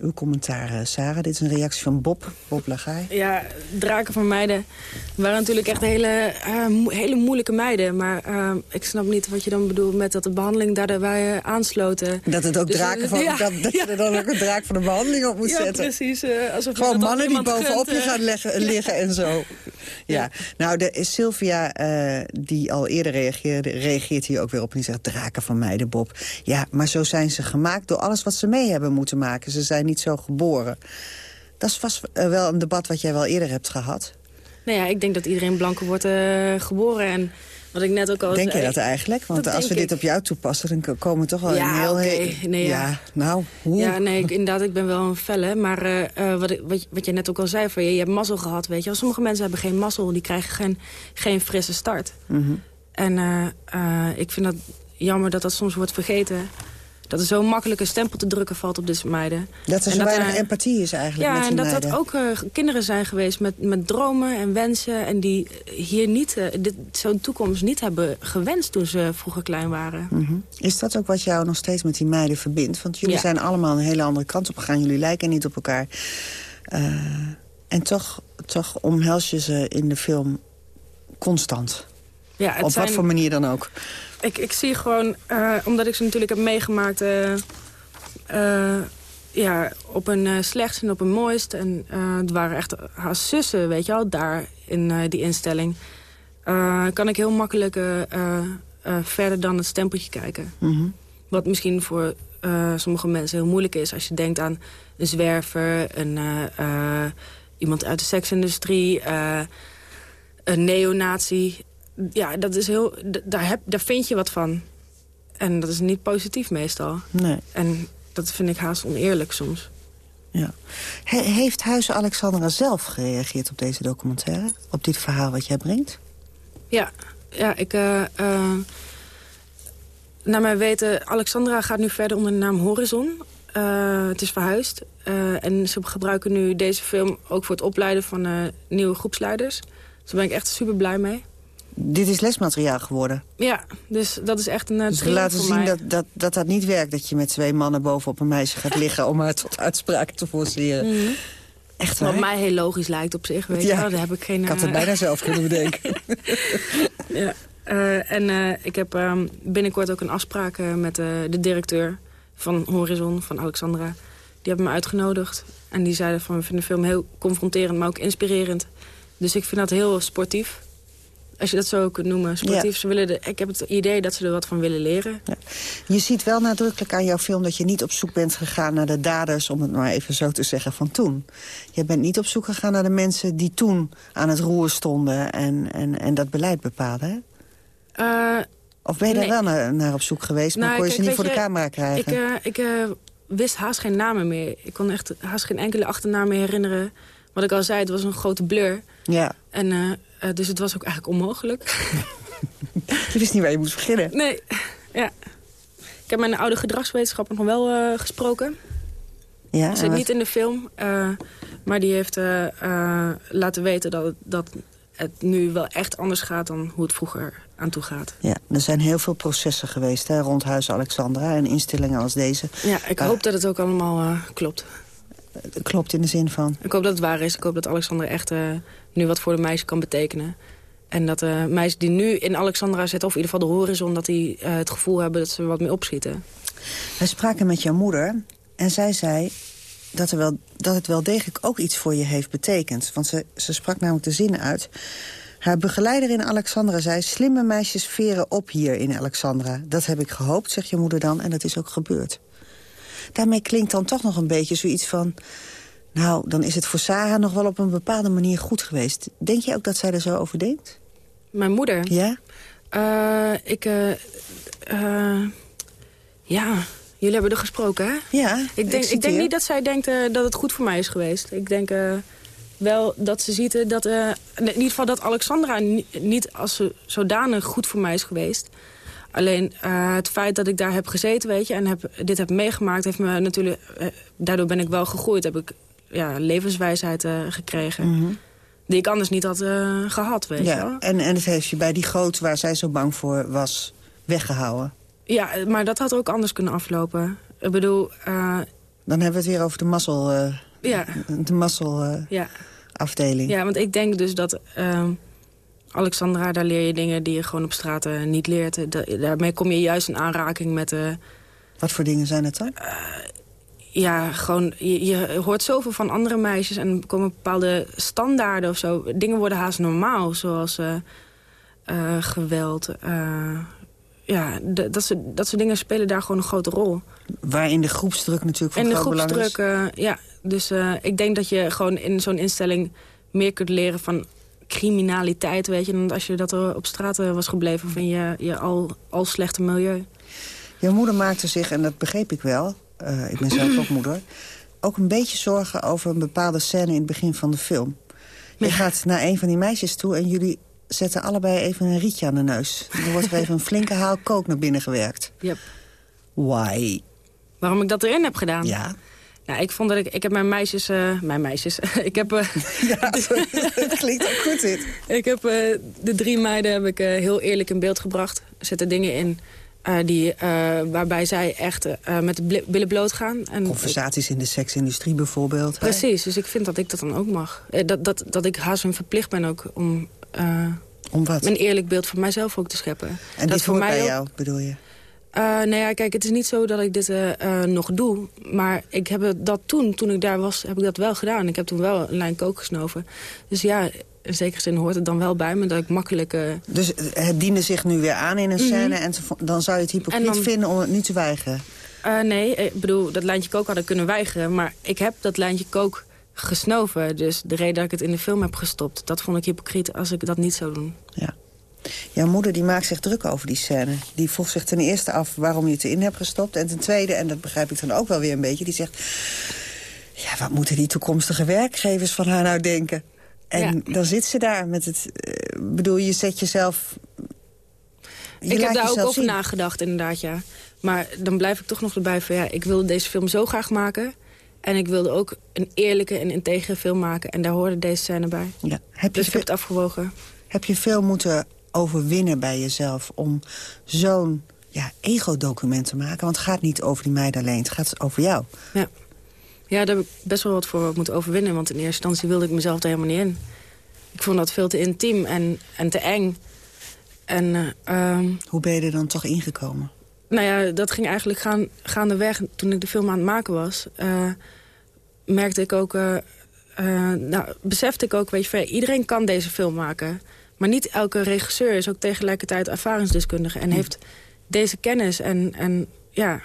Uw commentaar, eh, Sarah. Dit is een reactie van Bob, Bob Lagai. Ja, draken van meiden waren natuurlijk echt hele, uh, hele moeilijke meiden. Maar uh, ik snap niet wat je dan bedoelt met dat de behandeling daarbij uh, aansloten. Dat het ook dus, draken van, ja, dat, dat ja. je er dan ook een draak van de behandeling op moet ja, zetten. precies. alsof Gewoon mannen die bovenop je gaan leggen, liggen en zo. Ja, nou, de, Sylvia, die al eerder reageerde, reageert hier ook weer op. En die zegt, draken van meiden, Bob. Ja, maar zo zijn ze gemaakt door alles wat ze mee hebben moeten maken. Ze zijn niet zo geboren. Dat is vast uh, wel een debat wat jij wel eerder hebt gehad. Nou ja, ik denk dat iedereen blanco wordt uh, geboren. En wat ik net ook al Denk je dat eigenlijk? Want als we dit op jou toepassen, dan komen we toch wel ja, een heel... Okay. Nee, ja. ja. nou, hoe? Ja, nee, ik, inderdaad, ik ben wel een felle. Maar uh, wat, ik, wat, wat je net ook al zei, van, je, je hebt mazzel gehad, weet je. Sommige mensen hebben geen mazzel, die krijgen geen, geen frisse start. Mm -hmm. En ik vind dat jammer dat dat soms wordt vergeten dat er zo makkelijk een stempel te drukken valt op deze meiden. Dat er zo weinig empathie is eigenlijk ja, met en dat meiden. dat ook uh, kinderen zijn geweest met, met dromen en wensen... en die hier niet uh, zo'n toekomst niet hebben gewenst toen ze vroeger klein waren. Mm -hmm. Is dat ook wat jou nog steeds met die meiden verbindt? Want jullie ja. zijn allemaal een hele andere kant op gegaan. Jullie lijken niet op elkaar. Uh, en toch, toch omhels je ze in de film constant. Ja, op zijn... wat voor manier dan ook. Ik, ik zie gewoon, uh, omdat ik ze natuurlijk heb meegemaakt... Uh, uh, ja, op een slechtst en op een mooist. En het waren echt haar zussen, weet je wel, daar in die instelling. kan ik heel makkelijk verder dan het stempeltje kijken. Mm -hmm. Wat misschien voor sommige mensen heel moeilijk is... als je denkt aan een zwerver, een, iemand uit de seksindustrie... een neonazi ja, dat is heel, daar, heb, daar vind je wat van. En dat is niet positief meestal. Nee. En dat vind ik haast oneerlijk soms. Ja. He, heeft Huizen Alexandra zelf gereageerd op deze documentaire? Op dit verhaal wat jij brengt? Ja, ja ik... Uh, uh, naar mijn weten, Alexandra gaat nu verder onder de naam Horizon. Uh, het is verhuisd. en ze gebruiken nu deze film ook voor het opleiden van nieuwe groepsleiders. Dus daar ben ik echt super blij mee dit is lesmateriaal geworden. Ja, dus dat is echt een uh, Dus we laten zien dat, dat, dat dat niet werkt. Dat je met twee mannen bovenop een meisje gaat liggen... om haar tot uitspraken te forceren. Mm -hmm. Echt waar? Wat mij heel logisch lijkt op zich. Weet ja, je? Daar heb ik, geen, ik had het uh... bijna zelf kunnen bedenken. ja. Uh, en ik heb um, binnenkort ook een afspraak met de directeur van Horizon, van Alexandra. Die hebben me uitgenodigd. En die zeiden van, we vinden de film heel confronterend, maar ook inspirerend. Dus ik vind dat heel sportief als je dat zo kunt noemen, sportief. Ja. Ze willen de, ik heb het idee dat ze er wat van willen leren. Ja. Je ziet wel nadrukkelijk aan jouw film dat je niet op zoek bent gegaan naar de daders... om het maar even zo te zeggen, van toen. Je bent niet op zoek gegaan naar de mensen die toen aan het roer stonden... en, en, en dat beleid bepaalden, uh, Of ben je nee. daar wel naar, naar, op zoek geweest, maar nou, kon je kijk, ze niet voor je, de camera krijgen? Ik, uh, ik uh, wist haast geen namen meer. Ik kon echt haast geen enkele achternaam meer herinneren. Wat ik al zei, het was een grote blur. Ja. En uh, dus het was ook eigenlijk onmogelijk. je wist niet waar je moest beginnen. Nee, ja. Ik heb mijn oude gedragswetenschapper nog wel uh, gesproken. Ja, zit niet in de film, uh, maar die heeft laten weten dat het, dat het nu wel echt anders gaat dan hoe het vroeger aan toe gaat. Ja, er zijn heel veel processen geweest hè, rond Huis Alexandra en instellingen als deze. Ja, ik hoop dat het ook allemaal klopt. Klopt in de zin van? Ik hoop dat het waar is. Ik hoop dat Alexander echt nu wat voor de meisje kan betekenen. En dat de meisjes die nu in Alexandra zitten, of in ieder geval de horizon... dat die uh, het gevoel hebben dat ze wat meer opschieten. Wij spraken met jouw moeder en zij zei dat, er wel, dat het wel degelijk ook iets voor je heeft betekend. Want ze, ze sprak namelijk de zinnen uit. Haar begeleider in Alexandra zei... slimme meisjes veren op hier in Alexandra. Dat heb ik gehoopt, zegt je moeder dan, en dat is ook gebeurd. Daarmee klinkt dan toch nog een beetje zoiets van... nou, dan is het voor Sarah nog wel op een bepaalde manier goed geweest. Denk je ook dat zij er zo over denkt? Mijn moeder? Ja? Uh, ik... Uh, uh, ja, jullie hebben er gesproken, hè? Ja, ik denk, ik, denk niet dat zij denkt dat het goed voor mij is geweest. Ik denk wel dat ze ziet dat... in ieder geval dat Alexandra niet als zodanig goed voor mij is geweest. Alleen uh, het feit dat ik daar heb gezeten, weet je, en heb, dit heb meegemaakt, heeft me natuurlijk. Uh, daardoor ben ik wel gegroeid. Heb ik ja, levenswijsheid uh, gekregen. Mm -hmm. Die ik anders niet had gehad, weet ja, je wel. En, en het heeft je bij die goot waar zij zo bang voor was, weggehouden. Ja, maar dat had ook anders kunnen aflopen. Ik bedoel... Dan hebben we het weer over de mazzel... ja. De mazzel ja. afdeling. Ja, want ik denk dus dat... ehm, Alexandra, daar leer je dingen die je gewoon op straat uh, niet leert. Da daarmee kom je juist in aanraking met... Uh, Wat voor dingen zijn het dan? Ja, gewoon, je, je, hoort zoveel van andere meisjes... en er komen bepaalde standaarden of zo. Dingen worden haast normaal, zoals geweld. ja, de, dat, soort, dat soort dingen spelen daar gewoon een grote rol. Waarin de groepsdruk natuurlijk van in groot belang is. In de groepsdruk, ja. Dus ik denk dat je gewoon in zo'n instelling meer kunt leren van criminaliteit, weet je... dan als je dat er op straat was gebleven van je, je al, al slechte milieu. Jouw moeder maakte zich, en dat begreep ik wel... Uh, ik ben zelf ook moeder... ook een beetje zorgen over een bepaalde scène in het begin van de film. Je ja. gaat naar een van die meisjes toe en jullie zetten allebei even een rietje aan de neus. Er wordt er even een flinke haal kook naar binnen gewerkt. Yep. Why? Waarom ik dat erin heb gedaan? Ja. Nou, ik vond dat ik... Ik heb mijn meisjes... Uh, mijn meisjes. ik heb... Uh, ja, het klinkt ook goed dit. ik heb uh, de drie meiden heb ik heel eerlijk in beeld gebracht. Er zitten dingen in die, waarbij zij echt met de billen bloot gaan. En Conversaties in de seksindustrie bijvoorbeeld. Precies, hè? dus ik vind dat ik dat dan ook mag. dat, dat, dat ik haast hun verplicht ben ook om... om wat? Een eerlijk beeld van mijzelf ook te scheppen. En dat dit voor mij bij ook... jou, bedoel je? Uh, nou ja, kijk, het is niet zo dat ik dit uh, uh, nog doe. Maar ik heb dat toen, toen ik daar was, heb ik dat wel gedaan. Ik heb toen wel een lijn kook gesnoven. Dus ja, in zekere zin hoort het dan wel bij me dat ik makkelijk... Dus het diende zich nu weer aan in een scène... Mm -hmm. en dan zou je het hypocriet dan... vinden om het nu te weigeren? nee, ik bedoel, dat lijntje kook had ik kunnen weigeren. Maar ik heb dat lijntje kook gesnoven. Dus de reden dat ik het in de film heb gestopt... dat vond ik hypocriet als ik dat niet zou doen. Ja. Jouw moeder die maakt zich druk over die scène. Die vroeg zich ten eerste af waarom je het erin hebt gestopt. En ten tweede, en dat begrijp ik dan ook wel weer een beetje... die zegt, ja, wat moeten die toekomstige werkgevers van haar nou denken? En ja. dan zit ze daar met het... Uh, bedoel, je zet jezelf... Je ik heb daar ook over zien. nagedacht, inderdaad, ja. Maar dan blijf ik toch nog erbij van... ja, ik wilde deze film zo graag maken... En ik wilde ook een eerlijke en integere film maken. En daar hoorde deze scène bij. Ja. Heb dus ik heb het afgewogen. Heb je veel moeten overwinnen bij jezelf... om zo'n ja, ego-document te maken? Want het gaat niet over die meid alleen, het gaat over jou. Ja. Ja, daar heb ik best wel wat voor moeten overwinnen. Want in eerste instantie wilde ik mezelf er helemaal niet in. Ik vond dat veel te intiem en, en te eng. En, uh, um, Hoe ben je er dan toch ingekomen? Nou ja, dat ging eigenlijk gaan, gaandeweg. Toen ik de film aan het maken was... Uh, merkte ik ook... Uh, nou, besefte ik ook, weet je, iedereen kan deze film maken... Maar niet elke regisseur is ook tegelijkertijd ervaringsdeskundige... en heeft deze kennis en, en ja...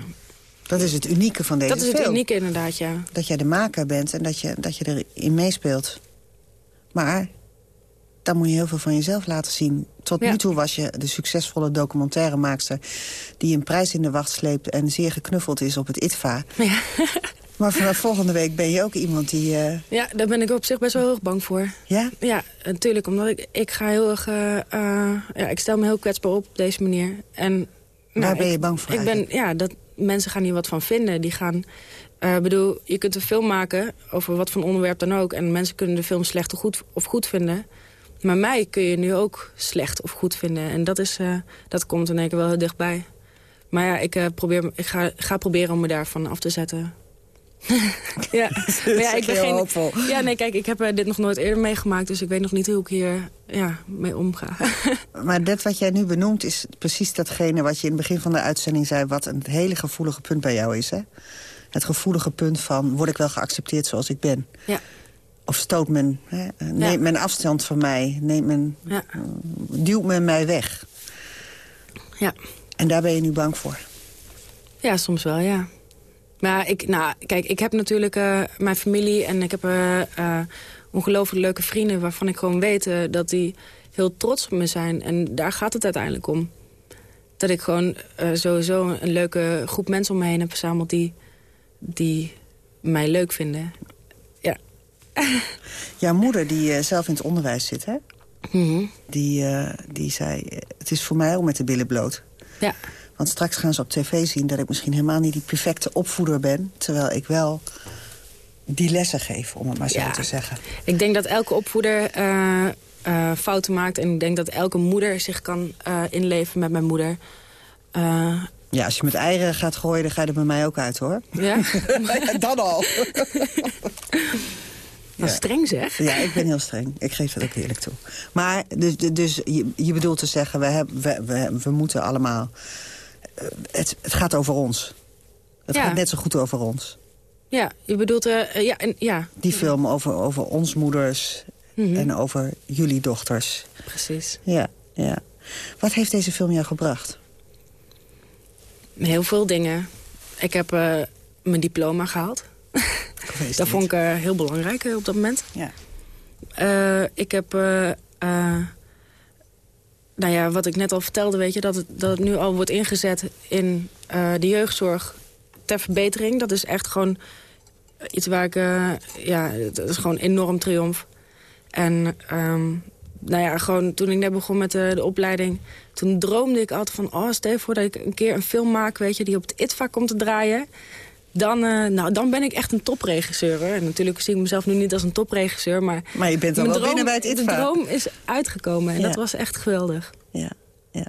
Dat is het unieke van deze film. Dat is film. het unieke inderdaad, ja. Dat jij de maker bent en dat je, dat je erin meespeelt. Maar dan moet je heel veel van jezelf laten zien. Tot ja. nu toe was je de succesvolle documentairemaakster... die een prijs in de wacht sleept en zeer geknuffeld is op het ITVA. Ja. Maar vanaf volgende week ben je ook iemand die... Uh... Ja, daar ben ik op zich best wel heel erg bang voor. Ja? Ja, natuurlijk. Omdat ik, ik ga heel erg... Uh, uh, ja, ik stel me heel kwetsbaar op op deze manier. En, nou, Waar ben je bang voor Ik ben, ja, dat mensen gaan hier wat van vinden. Die gaan... Ik bedoel, je kunt een film maken over wat voor onderwerp dan ook... en mensen kunnen de film slecht of goed, of goed vinden... Maar mij kun je nu ook slecht of goed vinden. En dat, is, dat komt in één keer wel heel dichtbij. Maar ja, ik, probeer, ik ga, ga proberen om me daarvan af te zetten. ja, maar ja, ik ben geen. hoopvol. Ja, nee, kijk, ik heb eh, dit nog nooit eerder meegemaakt, dus ik weet nog niet hoe ik hier ja, mee omga. Maar dat wat jij nu benoemt is precies datgene wat je in het begin van de uitzending zei... wat een hele gevoelige punt bij jou is, hè? Het gevoelige punt van, word ik wel geaccepteerd zoals ik ben? Ja. Of stoot men, hè? neemt Ja. men afstand van mij? Neemt men, Ja. duwt men mij weg? Ja. En daar ben je nu bang voor? Ja, soms wel, ja. Maar ik, nou, kijk, ik heb natuurlijk eh, mijn familie en ik heb eh eh, ongelooflijk leuke vrienden... waarvan ik gewoon weet dat die heel trots op me zijn. En daar gaat het uiteindelijk om. Dat ik gewoon sowieso een leuke groep mensen om me heen heb verzameld... die, die mij leuk vinden. Ja. Jouw moeder, die zelf in het onderwijs zit, hè? Mhm. Die, die zei, het is voor mij om met de billen bloot. Ja. Want straks gaan ze op tv zien dat ik misschien helemaal niet die perfecte opvoeder ben... terwijl ik wel die lessen geef, om het maar zo Ja. te zeggen. Ik denk dat elke opvoeder eh, eh, fouten maakt. En ik denk dat elke moeder zich kan eh, inleven met mijn moeder. Ja, als je met eieren gaat gooien, dan ga je er bij mij ook uit, hoor. ja? Dan al. Wat streng zeg. Ja, ik ben heel streng. Ik geef dat ook eerlijk toe. Maar dus, dus je, je bedoelt te zeggen, we, hebben, we, we, we moeten allemaal... eh, Het, het gaat over ons. Het Ja. gaat net zo goed over ons. Ja, je bedoelt... eh, eh, ja, en, ja, Die film over, over ons moeders Mhm. en over jullie dochters. precies. Ja, ja. Wat heeft deze film jou gebracht? Heel veel dingen. Ik heb eh, mijn diploma gehaald. dat vond ik heel belangrijk op dat moment. Ja. Ik heb... eh, eh, nou ja, wat ik net al vertelde, weet je... dat het, dat het nu al wordt ingezet in eh, de jeugdzorg ter verbetering. Dat is echt gewoon iets waar ik... eh, ja, dat is gewoon enorm triomf. En ehm, nou ja, gewoon toen ik net begon met de, de opleiding... toen droomde ik altijd van... oh, stel voor dat ik een keer een film maak... Weet je, die op het ITVA komt te draaien... Dan, eh, nou, dan ben ik echt een topregisseur. hoor. En natuurlijk zie ik mezelf nu niet als een topregisseur. Maar, Maar je bent al binnen bij het De droom is uitgekomen en Ja. dat was echt geweldig. Ja, ja.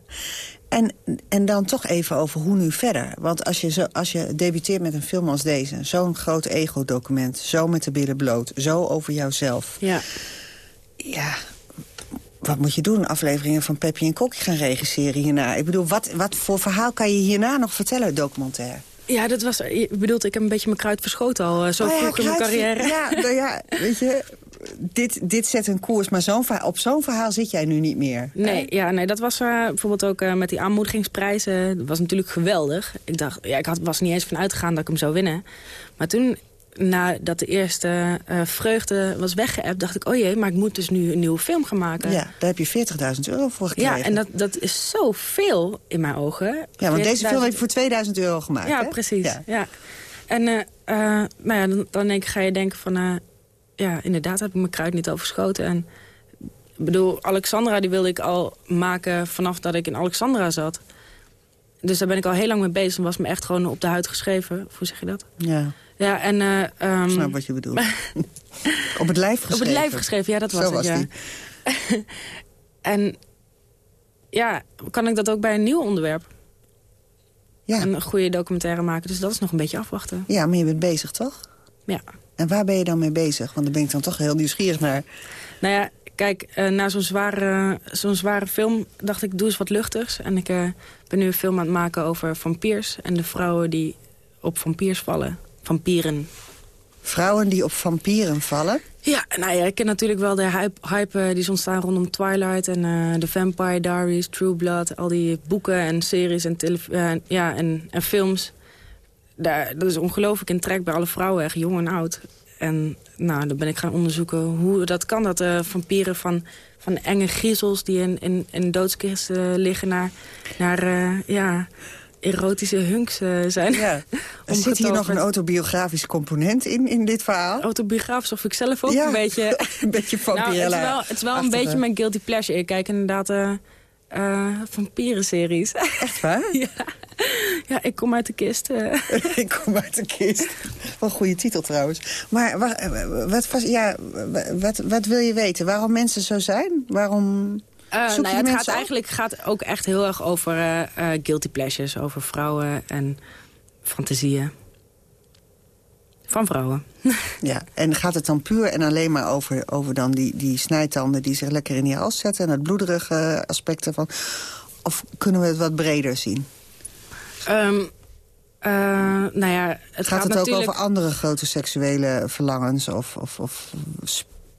En, en dan toch even over hoe nu verder. Want als je, zo, als je debuteert met een film als deze... zo'n groot ego-document, zo met de billen bloot... zo over jouzelf. Ja. Ja, wat moet je doen? Afleveringen van Peppi en Kokkie gaan regisseren hierna. Ik bedoel, wat, wat voor verhaal kan je hierna nog vertellen, documentaire? Ja, dat was, je bedoelt, ik heb een beetje mijn kruid verschoten al. eh, Zo Oh ja, vroeg in mijn carrière. Ja, nou ja, weet je, dit, dit zet een koers. Maar verhaal- op zo'n verhaal zit jij nu niet meer. Nee, ja, nee, dat was eh, bijvoorbeeld ook eh, met die aanmoedigingsprijzen. Dat was natuurlijk geweldig. Ik dacht, ja, ik had, was niet eens van uitgegaan dat ik hem zou winnen. Maar toen, nadat de eerste eh, vreugde was weggeëpt, dacht ik... oh jee, maar ik moet dus nu een nieuwe film gaan maken. Ja, daar heb je 40.000 euro voor gekregen. Ja, en dat, dat is zoveel in mijn ogen. Ja, want deze 40.000 film heb je voor 2000 euro gemaakt, Ja, hè? precies. Ja. Ja. En nou ja, dan, dan denk ik, ga je denken van... ja, inderdaad heb ik mijn kruid niet overschoten. En ik bedoel, Alexandra die wilde ik al maken vanaf dat ik in Alexandra zat. Dus daar ben ik al heel lang mee bezig. En was me echt gewoon op de huid geschreven. Hoe zeg je dat? Ja, Ja, en... ik snap wat je bedoelt. op het lijf geschreven. Op het lijf geschreven, ja, dat was Zo het, was ja. en ja, kan ik dat ook bij een nieuw onderwerp? Ja. Een goede documentaire maken. Dus dat is nog een beetje afwachten. Ja, maar je bent bezig, toch? Ja. En waar ben je dan mee bezig? Want daar ben ik dan toch heel nieuwsgierig naar. Nou ja, kijk, eh, na zo'n zware, zo'n zware film dacht ik, doe eens wat luchtigs. En ik eh, ben nu een film aan het maken over vampiers... en de vrouwen die op vampiers vallen. Vampieren. Vrouwen die op vampieren vallen. Ja, nou ja, ik ken natuurlijk wel de hype, hype eh, die is ontstaan rondom Twilight... en eh The Vampire Diaries, True Blood, al die boeken en series en, eh, ja, en, en films. Daar, dat is ongelooflijk in trek bij alle vrouwen, echt jong en oud. En nou, dan ben ik gaan onderzoeken hoe dat kan... dat vampieren van, van enge griezels die in, in, in doodskisten liggen... naar, naar ja, erotische hunks eh, zijn. Ja. Er zit hier nog een autobiografisch component in, in dit verhaal. Autobiografisch of ik zelf ook Ja, een beetje... een beetje nou, het is vampirella. wel, het is wel een beetje mijn guilty pleasure. Ik kijk inderdaad eh eh vampierenseries. Echt waar? ja. ja, ik kom uit de kist. ik kom uit de kist. Wat een goede titel trouwens. Maar wa- wat, was- ja, wat, wat wil je weten? Waarom mensen zo zijn? Waarom Eh, zoek nou je ja, het gaat op? eigenlijk gaat ook echt heel erg over eh, eh, guilty pleasures. Over vrouwen en fantasieën. Van vrouwen. Ja, en gaat het dan puur en alleen maar over, over dan die, die snijtanden... die zich lekker in die hals zetten en het bloederige aspect ervan? Of kunnen we het wat breder zien? Um, nou ja, het gaat, gaat, het natuurlijk... ook over andere grote seksuele verlangens of, of, of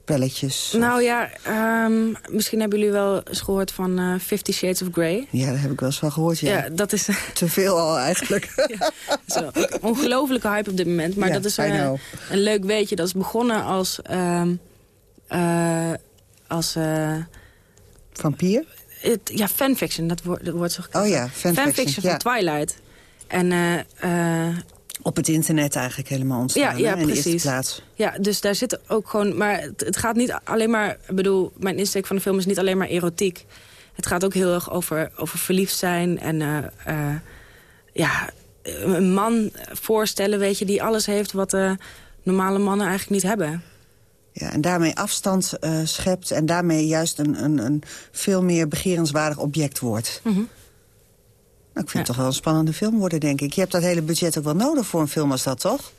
spelletjes? Nou ja, um, misschien hebben jullie wel eens gehoord van uh, Fifty Shades of Grey. Ja, daar heb ik wel eens van gehoord, ja. ja dat is... Te veel al eigenlijk. ja, ongelofelijke hype op dit moment. Maar ja, dat is uh, een leuk weetje. Dat is begonnen als... Um, uh, als Vampier? Het, ja, fanfiction, dat wordt, dat wordt zo. Oh ja, fanfiction. Fanfiction van. Twilight. En... Op het internet eigenlijk helemaal ontstaan. Ja, ja hè, in precies. De eerste plaats. Ja, dus daar zit ook gewoon... Maar het, het, gaat niet alleen maar... Ik bedoel, mijn insteek van de film is niet alleen maar erotiek. Het gaat ook heel erg over, over verliefd zijn. En uh, uh, ja, een man voorstellen, weet je... die alles heeft wat uh, normale mannen eigenlijk niet hebben. Ja, en daarmee afstand schept... en daarmee juist een, een, een veel meer begerenswaardig object wordt. Mm -hmm. Nou, ik vind ja. het toch wel een spannende film worden, denk ik. Je hebt dat hele budget ook wel nodig voor een film als dat, toch?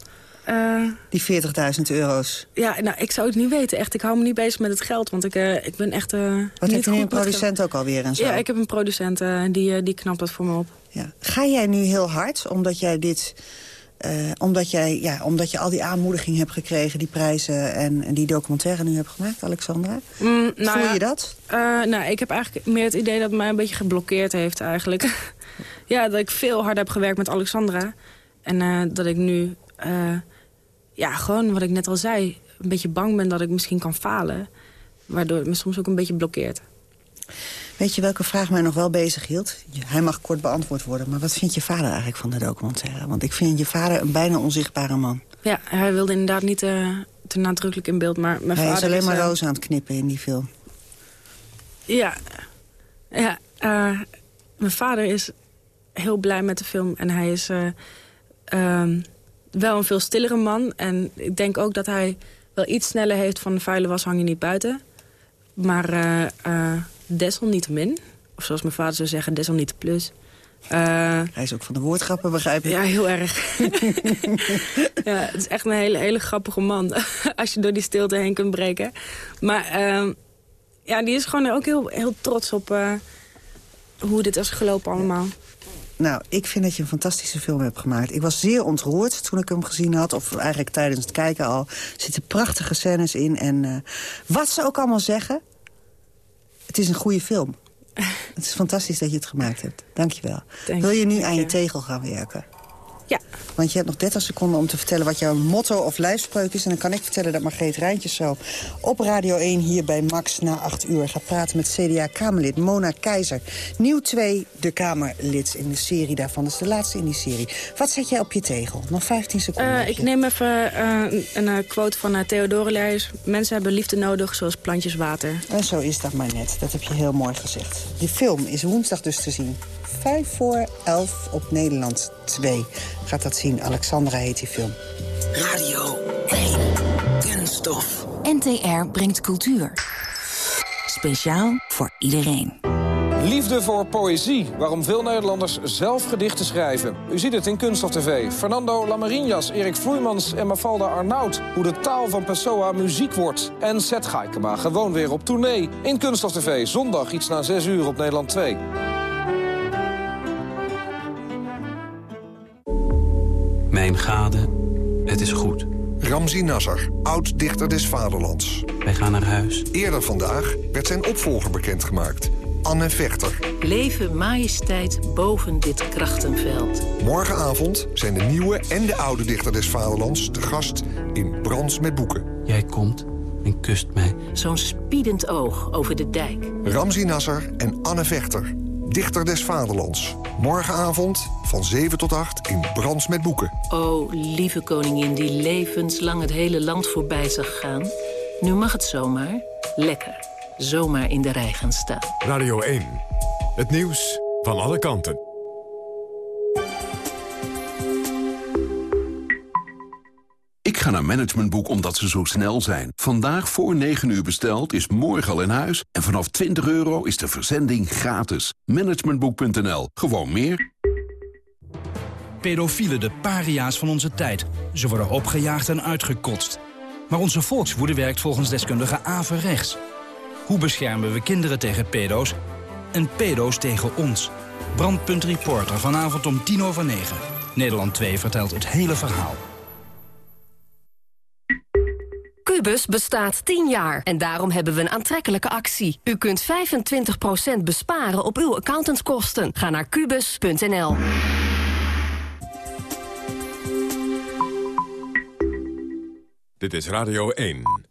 Uh, Die 40.000 euro's. Ja, nou, ik zou het niet weten. Echt, ik hou me niet bezig met het geld, want ik, uh, ik ben echt uh, Wat heb je goed een producent ook alweer en zo? Ja, ik heb een producent, die, die knapt dat voor me op. Ja. Ga jij nu heel hard, omdat jij dit... omdat, jij, ja, omdat je al die aanmoediging hebt gekregen, die prijzen en, en die documentaire nu hebt gemaakt, Alexandra? Mm, nou Voel ja, je dat? nou, ik heb eigenlijk meer het idee dat het mij een beetje geblokkeerd heeft eigenlijk. Ja, dat ik veel harder heb gewerkt met Alexandra. En uh, dat ik nu, uh, ja, gewoon wat ik net al zei... een beetje bang ben dat ik misschien kan falen. Waardoor het me soms ook een beetje blokkeert. Weet je welke vraag mij nog wel bezig hield? Hij mag kort beantwoord worden, maar wat vindt je vader eigenlijk van de documentaire? Want ik vind je vader een bijna onzichtbare man. Ja, hij wilde inderdaad niet uh, te nadrukkelijk in beeld, maar mijn hij vader is alleen maar roos aan het knippen in die film. Ja, ja mijn vader is heel blij met de film. En hij is uh, um, wel een veel stillere man. En ik denk ook dat hij wel iets sneller heeft van de vuile was hang je niet buiten. Maar uh, uh, desalniettemin, of zoals mijn vader zou zeggen, desalniet plus. hij is ook van de woordgrappen, begrijp ik. Ja, heel erg. ja, het is echt een hele, hele grappige man. als je door die stilte heen kunt breken. Maar ehm, ja, die is gewoon ook heel, heel trots op hoe dit is gelopen allemaal. Nou, ik vind dat je een fantastische film hebt gemaakt. Ik was zeer ontroerd toen ik hem gezien had. Of eigenlijk tijdens het kijken al. Er zitten prachtige scènes in. En uh, wat ze ook allemaal zeggen... Het is een goede film. het is fantastisch dat je het gemaakt hebt. Dank je wel. Wil je nu aan je tegel gaan werken? Ja. Want je hebt nog 30 seconden om te vertellen wat jouw motto of lijfspreuk is. En dan kan ik vertellen dat Margreet Rijntjes zo op Radio 1 hier bij Max na 8 uur gaat praten met CDA-Kamerlid Mona Keizer. Nieuw 2, de Kamerlid in de serie daarvan. Dat is de laatste in die serie. Wat zet jij op je tegel? Nog 15 seconden. Uh, ik neem even uh, een quote van uh, Theodore Leijers. Mensen hebben liefde nodig zoals plantjes water. En zo is dat maar net. Dat heb je heel mooi gezegd. Die film is woensdag dus te zien. 5 voor 11 op Nederland 2. Gaat dat zien. Alexandra heet die film. Radio 1. Kunststof. NTR brengt cultuur. Speciaal voor iedereen. Liefde voor poëzie, waarom veel Nederlanders zelf gedichten schrijven. U ziet het in Kunststof TV. Fernando Lamarinas, Erik Vloeimans en Mafalda Arnoud. Hoe de taal van Pessoa muziek wordt. En Seth Gaikema gewoon weer op tournee. In Kunststof TV, zondag iets na 6 uur op Nederland 2. Mijn gade, het is goed. Ramzi Nasser, oud-dichter des vaderlands. Wij gaan naar huis. Eerder vandaag werd zijn opvolger bekendgemaakt. Anne Vechter. Leven majesteit boven dit krachtenveld. Morgenavond zijn de nieuwe en de oude dichter des vaderlands... te gast in Brands met Boeken. Jij komt en kust mij. Zo'n spiedend oog over de dijk. Ramzi Nasser en Anne Vechter. Dichter des Vaderlands. Morgenavond van 7 tot 8 in Brands met Boeken. O, lieve koningin die levenslang het hele land voorbij zag gaan. Nu mag het zomaar, lekker, zomaar in de rij gaan staan. Radio 1. Het nieuws van alle kanten. Ik ga naar Managementboek omdat ze zo snel zijn. Vandaag voor 9 uur besteld is morgen al in huis. En vanaf 20 euro is de verzending gratis. Managementboek.nl. Gewoon meer. Pedofielen de paria's van onze tijd. Ze worden opgejaagd en uitgekotst. Maar onze volkswoede werkt volgens deskundige averechts. Hoe beschermen we kinderen tegen pedo's en pedo's tegen ons? Brandpunt Reporter vanavond om tien over negen. Nederland 2 vertelt het hele verhaal. Cubus bestaat 10 jaar en daarom hebben we een aantrekkelijke actie. U kunt 25% besparen op uw accountantskosten. Ga naar kubus.nl. Dit is Radio 1.